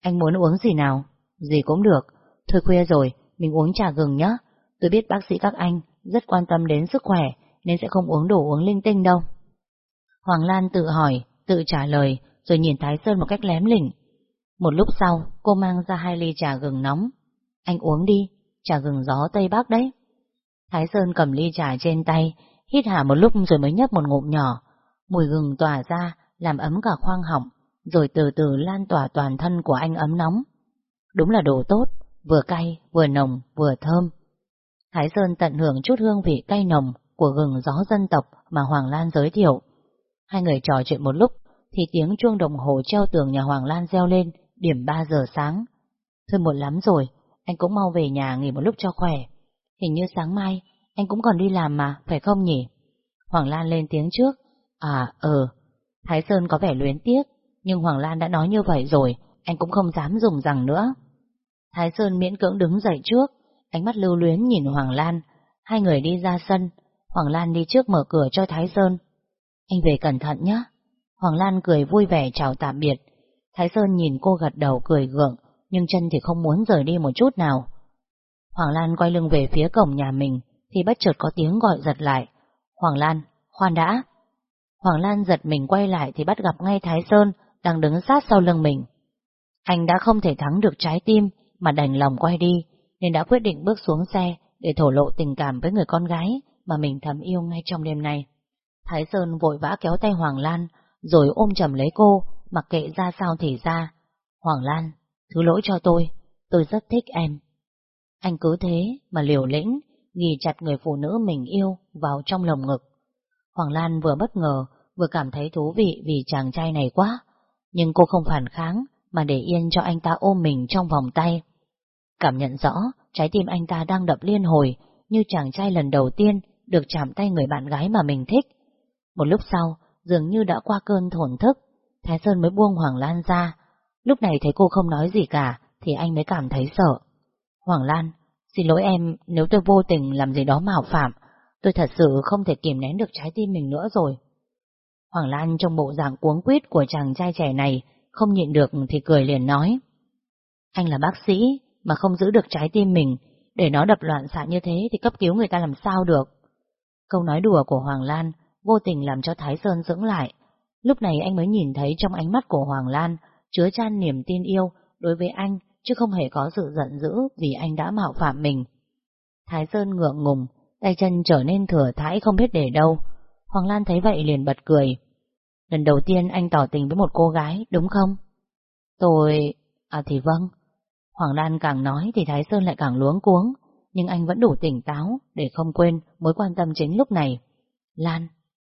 Anh muốn uống gì nào? Gì cũng được. Thôi khuya rồi, mình uống trà gừng nhé. Tôi biết bác sĩ các anh rất quan tâm đến sức khỏe, nên sẽ không uống đồ uống linh tinh đâu. Hoàng Lan tự hỏi, tự trả lời, rồi nhìn Thái Sơn một cách lém lỉnh. Một lúc sau, cô mang ra hai ly trà gừng nóng. Anh uống đi, trà gừng gió Tây Bắc đấy. Thái Sơn cầm ly trà trên tay, hít hà một lúc rồi mới nhấp một ngụm nhỏ. Mùi gừng tỏa ra, làm ấm cả khoang họng, rồi từ từ lan tỏa toàn thân của anh ấm nóng. Đúng là đồ tốt, vừa cay, vừa nồng, vừa thơm. Thái Sơn tận hưởng chút hương vị cay nồng của gừng gió dân tộc mà Hoàng Lan giới thiệu. Hai người trò chuyện một lúc, thì tiếng chuông đồng hồ treo tường nhà Hoàng Lan reo lên, điểm 3 giờ sáng. Thôi muộn lắm rồi, anh cũng mau về nhà nghỉ một lúc cho khỏe. Hình như sáng mai, anh cũng còn đi làm mà, phải không nhỉ? Hoàng Lan lên tiếng trước. À, ờ. Thái Sơn có vẻ luyến tiếc, nhưng Hoàng Lan đã nói như vậy rồi, anh cũng không dám dùng rằng nữa. Thái Sơn miễn cưỡng đứng dậy trước, ánh mắt lưu luyến nhìn Hoàng Lan. Hai người đi ra sân, Hoàng Lan đi trước mở cửa cho Thái Sơn. Anh về cẩn thận nhé. Hoàng Lan cười vui vẻ chào tạm biệt. Thái Sơn nhìn cô gật đầu cười gượng, nhưng chân thì không muốn rời đi một chút nào. Hoàng Lan quay lưng về phía cổng nhà mình, thì bất chợt có tiếng gọi giật lại. Hoàng Lan, khoan đã. Hoàng Lan giật mình quay lại thì bắt gặp ngay Thái Sơn đang đứng sát sau lưng mình. Anh đã không thể thắng được trái tim mà đành lòng quay đi, nên đã quyết định bước xuống xe để thổ lộ tình cảm với người con gái mà mình thầm yêu ngay trong đêm nay. Thái Sơn vội vã kéo tay Hoàng Lan, rồi ôm chầm lấy cô, mặc kệ ra sao thì ra. Hoàng Lan, thứ lỗi cho tôi, tôi rất thích em. Anh cứ thế mà liều lĩnh, ghi chặt người phụ nữ mình yêu vào trong lồng ngực. Hoàng Lan vừa bất ngờ, vừa cảm thấy thú vị vì chàng trai này quá, nhưng cô không phản kháng, mà để yên cho anh ta ôm mình trong vòng tay. Cảm nhận rõ, trái tim anh ta đang đập liên hồi, như chàng trai lần đầu tiên được chạm tay người bạn gái mà mình thích. Một lúc sau, dường như đã qua cơn thổn thức, Thái Sơn mới buông Hoàng Lan ra. Lúc này thấy cô không nói gì cả, thì anh mới cảm thấy sợ. Hoàng Lan, xin lỗi em nếu tôi vô tình làm gì đó mạo phạm, tôi thật sự không thể kiềm nén được trái tim mình nữa rồi. Hoàng Lan trong bộ dạng cuống quýt của chàng trai trẻ này, không nhịn được thì cười liền nói. Anh là bác sĩ, mà không giữ được trái tim mình, để nó đập loạn xạ như thế thì cấp cứu người ta làm sao được. Câu nói đùa của Hoàng Lan vô tình làm cho Thái Sơn dững lại. Lúc này anh mới nhìn thấy trong ánh mắt của Hoàng Lan chứa chan niềm tin yêu đối với anh, chứ không hề có sự giận dữ vì anh đã mạo phạm mình. Thái Sơn ngượng ngùng, tay chân trở nên thừa thãi không biết để đâu. Hoàng Lan thấy vậy liền bật cười. Lần đầu tiên anh tỏ tình với một cô gái, đúng không? Tôi... À thì vâng. Hoàng Lan càng nói thì Thái Sơn lại càng luống cuống, nhưng anh vẫn đủ tỉnh táo để không quên mối quan tâm chính lúc này. Lan,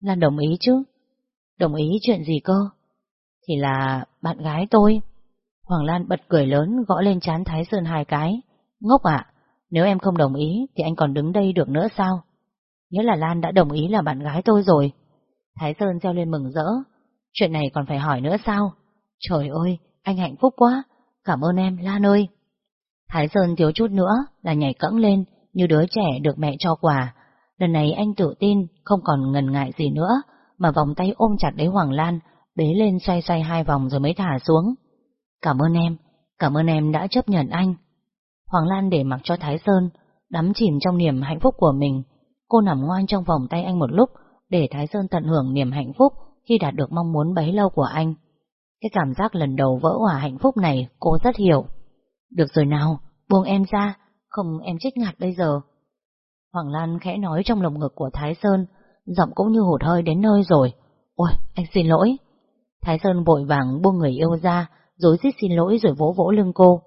Lan đồng ý chứ? Đồng ý chuyện gì cơ? Thì là bạn gái tôi. Hoàng Lan bật cười lớn gõ lên chán Thái Sơn hai cái. Ngốc ạ, nếu em không đồng ý thì anh còn đứng đây được nữa sao? Nghĩa là Lan đã đồng ý là bạn gái tôi rồi. Thái Sơn treo lên mừng rỡ. Chuyện này còn phải hỏi nữa sao? Trời ơi, anh hạnh phúc quá. Cảm ơn em, Lan ơi. Thái Sơn thiếu chút nữa là nhảy cẫng lên như đứa trẻ được mẹ cho quà. Lần này anh tự tin, không còn ngần ngại gì nữa, mà vòng tay ôm chặt lấy Hoàng Lan, bế lên xoay xoay hai vòng rồi mới thả xuống. Cảm ơn em, cảm ơn em đã chấp nhận anh. Hoàng Lan để mặc cho Thái Sơn, đắm chìm trong niềm hạnh phúc của mình. Cô nằm ngoan trong vòng tay anh một lúc, để Thái Sơn tận hưởng niềm hạnh phúc khi đạt được mong muốn bấy lâu của anh. Cái cảm giác lần đầu vỡ hòa hạnh phúc này cô rất hiểu. Được rồi nào, buông em ra, không em chết ngạt bây giờ. Hoàng Lan khẽ nói trong lồng ngực của Thái Sơn, giọng cũng như hụt hơi đến nơi rồi. Ôi, anh xin lỗi. Thái Sơn vội vàng buông người yêu ra, rồi rít xin lỗi rồi vỗ vỗ lưng cô.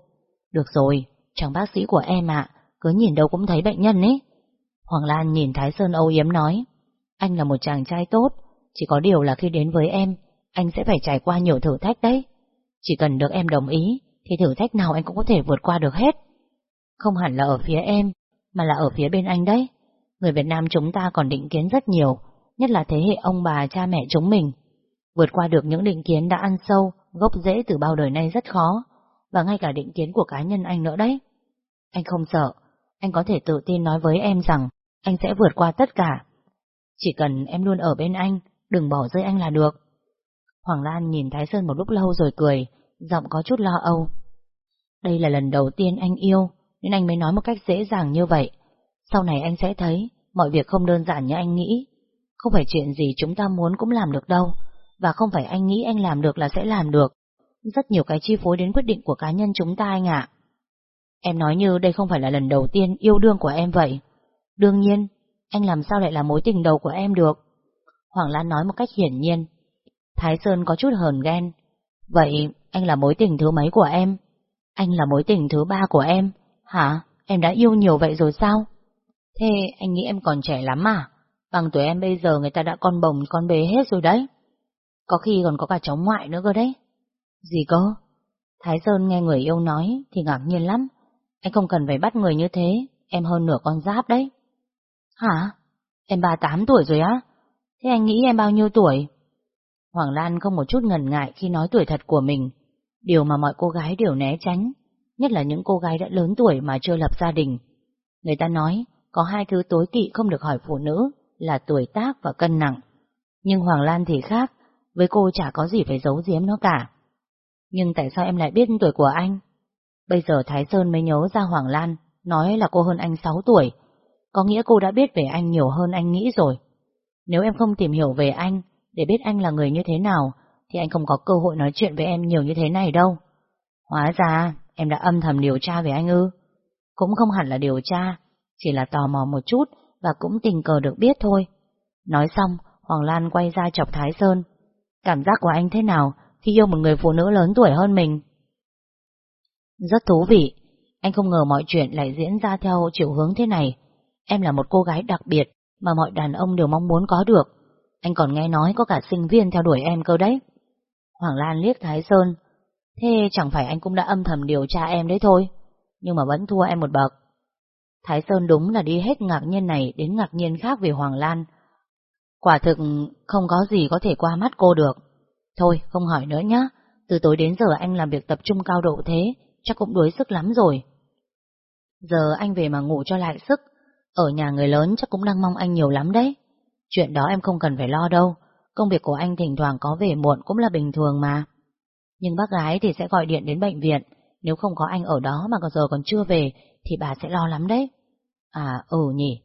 Được rồi, chàng bác sĩ của em ạ, cứ nhìn đâu cũng thấy bệnh nhân ấy. Hoàng Lan nhìn Thái Sơn âu yếm nói, anh là một chàng trai tốt, chỉ có điều là khi đến với em, anh sẽ phải trải qua nhiều thử thách đấy. Chỉ cần được em đồng ý, thì thử thách nào anh cũng có thể vượt qua được hết. Không hẳn là ở phía em, mà là ở phía bên anh đấy. Người Việt Nam chúng ta còn định kiến rất nhiều, nhất là thế hệ ông bà cha mẹ chúng mình. Vượt qua được những định kiến đã ăn sâu, gốc rễ từ bao đời nay rất khó, và ngay cả định kiến của cá nhân anh nữa đấy. Anh không sợ, anh có thể tự tin nói với em rằng anh sẽ vượt qua tất cả. Chỉ cần em luôn ở bên anh, đừng bỏ rơi anh là được. Hoàng Lan nhìn Thái Sơn một lúc lâu rồi cười, giọng có chút lo âu. Đây là lần đầu tiên anh yêu, nên anh mới nói một cách dễ dàng như vậy. Sau này anh sẽ thấy, mọi việc không đơn giản như anh nghĩ. Không phải chuyện gì chúng ta muốn cũng làm được đâu, và không phải anh nghĩ anh làm được là sẽ làm được. Rất nhiều cái chi phối đến quyết định của cá nhân chúng ta anh ạ. Em nói như đây không phải là lần đầu tiên yêu đương của em vậy. Đương nhiên, anh làm sao lại là mối tình đầu của em được? Hoàng Lan nói một cách hiển nhiên. Thái Sơn có chút hờn ghen. Vậy anh là mối tình thứ mấy của em? Anh là mối tình thứ ba của em. Hả? Em đã yêu nhiều vậy rồi sao? Thế anh nghĩ em còn trẻ lắm à? Bằng tuổi em bây giờ người ta đã con bồng con bế hết rồi đấy. Có khi còn có cả cháu ngoại nữa cơ đấy. Gì cơ? Thái Sơn nghe người yêu nói thì ngạc nhiên lắm. Anh không cần phải bắt người như thế, em hơn nửa con giáp đấy. Hả? Em 38 tuổi rồi á? Thế anh nghĩ em bao nhiêu tuổi? Hoàng Lan không một chút ngần ngại khi nói tuổi thật của mình, điều mà mọi cô gái đều né tránh, nhất là những cô gái đã lớn tuổi mà chưa lập gia đình. Người ta nói, có hai thứ tối kỵ không được hỏi phụ nữ là tuổi tác và cân nặng. Nhưng Hoàng Lan thì khác, với cô chả có gì phải giấu giếm nó cả. Nhưng tại sao em lại biết tuổi của anh? Bây giờ Thái Sơn mới nhớ ra Hoàng Lan, nói là cô hơn anh 6 tuổi. Có nghĩa cô đã biết về anh nhiều hơn anh nghĩ rồi. Nếu em không tìm hiểu về anh, để biết anh là người như thế nào, thì anh không có cơ hội nói chuyện với em nhiều như thế này đâu. Hóa ra em đã âm thầm điều tra về anh ư? Cũng không hẳn là điều tra, chỉ là tò mò một chút và cũng tình cờ được biết thôi. Nói xong, Hoàng Lan quay ra chọc Thái Sơn. Cảm giác của anh thế nào khi yêu một người phụ nữ lớn tuổi hơn mình? Rất thú vị, anh không ngờ mọi chuyện lại diễn ra theo chiều hướng thế này. Em là một cô gái đặc biệt mà mọi đàn ông đều mong muốn có được. Anh còn nghe nói có cả sinh viên theo đuổi em cơ đấy. Hoàng Lan liếc Thái Sơn. Thế chẳng phải anh cũng đã âm thầm điều tra em đấy thôi, nhưng mà vẫn thua em một bậc. Thái Sơn đúng là đi hết ngạc nhiên này đến ngạc nhiên khác về Hoàng Lan. Quả thực không có gì có thể qua mắt cô được. Thôi, không hỏi nữa nhá. Từ tối đến giờ anh làm việc tập trung cao độ thế, chắc cũng đuối sức lắm rồi. Giờ anh về mà ngủ cho lại sức, ở nhà người lớn chắc cũng đang mong anh nhiều lắm đấy. Chuyện đó em không cần phải lo đâu, công việc của anh thỉnh thoảng có về muộn cũng là bình thường mà. Nhưng bác gái thì sẽ gọi điện đến bệnh viện, nếu không có anh ở đó mà giờ còn chưa về thì bà sẽ lo lắm đấy. À, ừ nhỉ.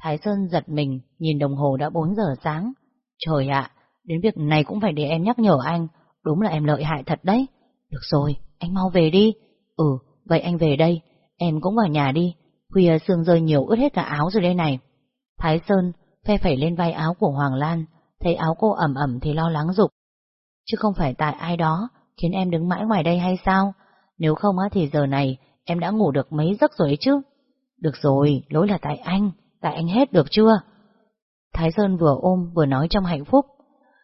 Thái Sơn giật mình, nhìn đồng hồ đã 4 giờ sáng. Trời ạ, đến việc này cũng phải để em nhắc nhở anh, đúng là em lợi hại thật đấy. Được rồi, anh mau về đi. Ừ, vậy anh về đây, em cũng vào nhà đi, khuya sương rơi nhiều ướt hết cả áo rồi đây này. Thái Sơn phe phẩy lên vai áo của Hoàng Lan, thấy áo cô ẩm ẩm thì lo lắng dục. Chứ không phải tại ai đó khiến em đứng mãi ngoài đây hay sao? Nếu không á thì giờ này em đã ngủ được mấy giấc rồi ấy chứ. Được rồi, lỗi là tại anh, tại anh hết được chưa? Thái Sơn vừa ôm vừa nói trong hạnh phúc.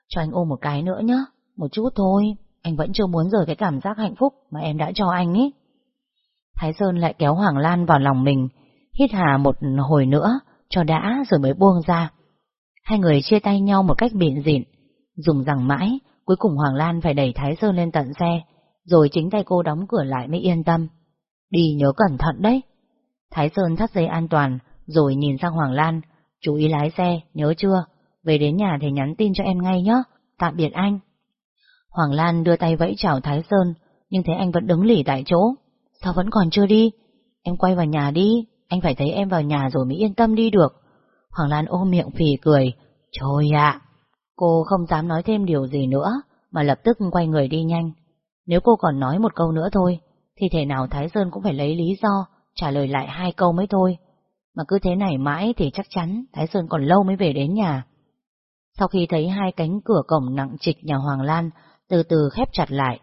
Cho anh ôm một cái nữa nhé, một chút thôi, anh vẫn chưa muốn rời cái cảm giác hạnh phúc mà em đã cho anh ấy. Thái Sơn lại kéo Hoàng Lan vào lòng mình, hít hà một hồi nữa, cho đã rồi mới buông ra. Hai người chia tay nhau một cách bịn dịn, dùng rằng mãi, cuối cùng Hoàng Lan phải đẩy Thái Sơn lên tận xe, rồi chính tay cô đóng cửa lại mới yên tâm. Đi nhớ cẩn thận đấy. Thái Sơn thắt dây an toàn, rồi nhìn sang Hoàng Lan, chú ý lái xe, nhớ chưa? Về đến nhà thì nhắn tin cho em ngay nhé, tạm biệt anh. Hoàng Lan đưa tay vẫy chào Thái Sơn, nhưng thấy anh vẫn đứng lì tại chỗ. Sao vẫn còn chưa đi? Em quay vào nhà đi, anh phải thấy em vào nhà rồi mới yên tâm đi được. Hoàng Lan ôm miệng phì cười. Trời ạ! Cô không dám nói thêm điều gì nữa, mà lập tức quay người đi nhanh. Nếu cô còn nói một câu nữa thôi, thì thể nào Thái Sơn cũng phải lấy lý do, trả lời lại hai câu mới thôi. Mà cứ thế này mãi thì chắc chắn Thái Sơn còn lâu mới về đến nhà. Sau khi thấy hai cánh cửa cổng nặng trịch nhà Hoàng Lan từ từ khép chặt lại,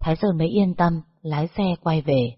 Thái Sơn mới yên tâm lái xe quay về.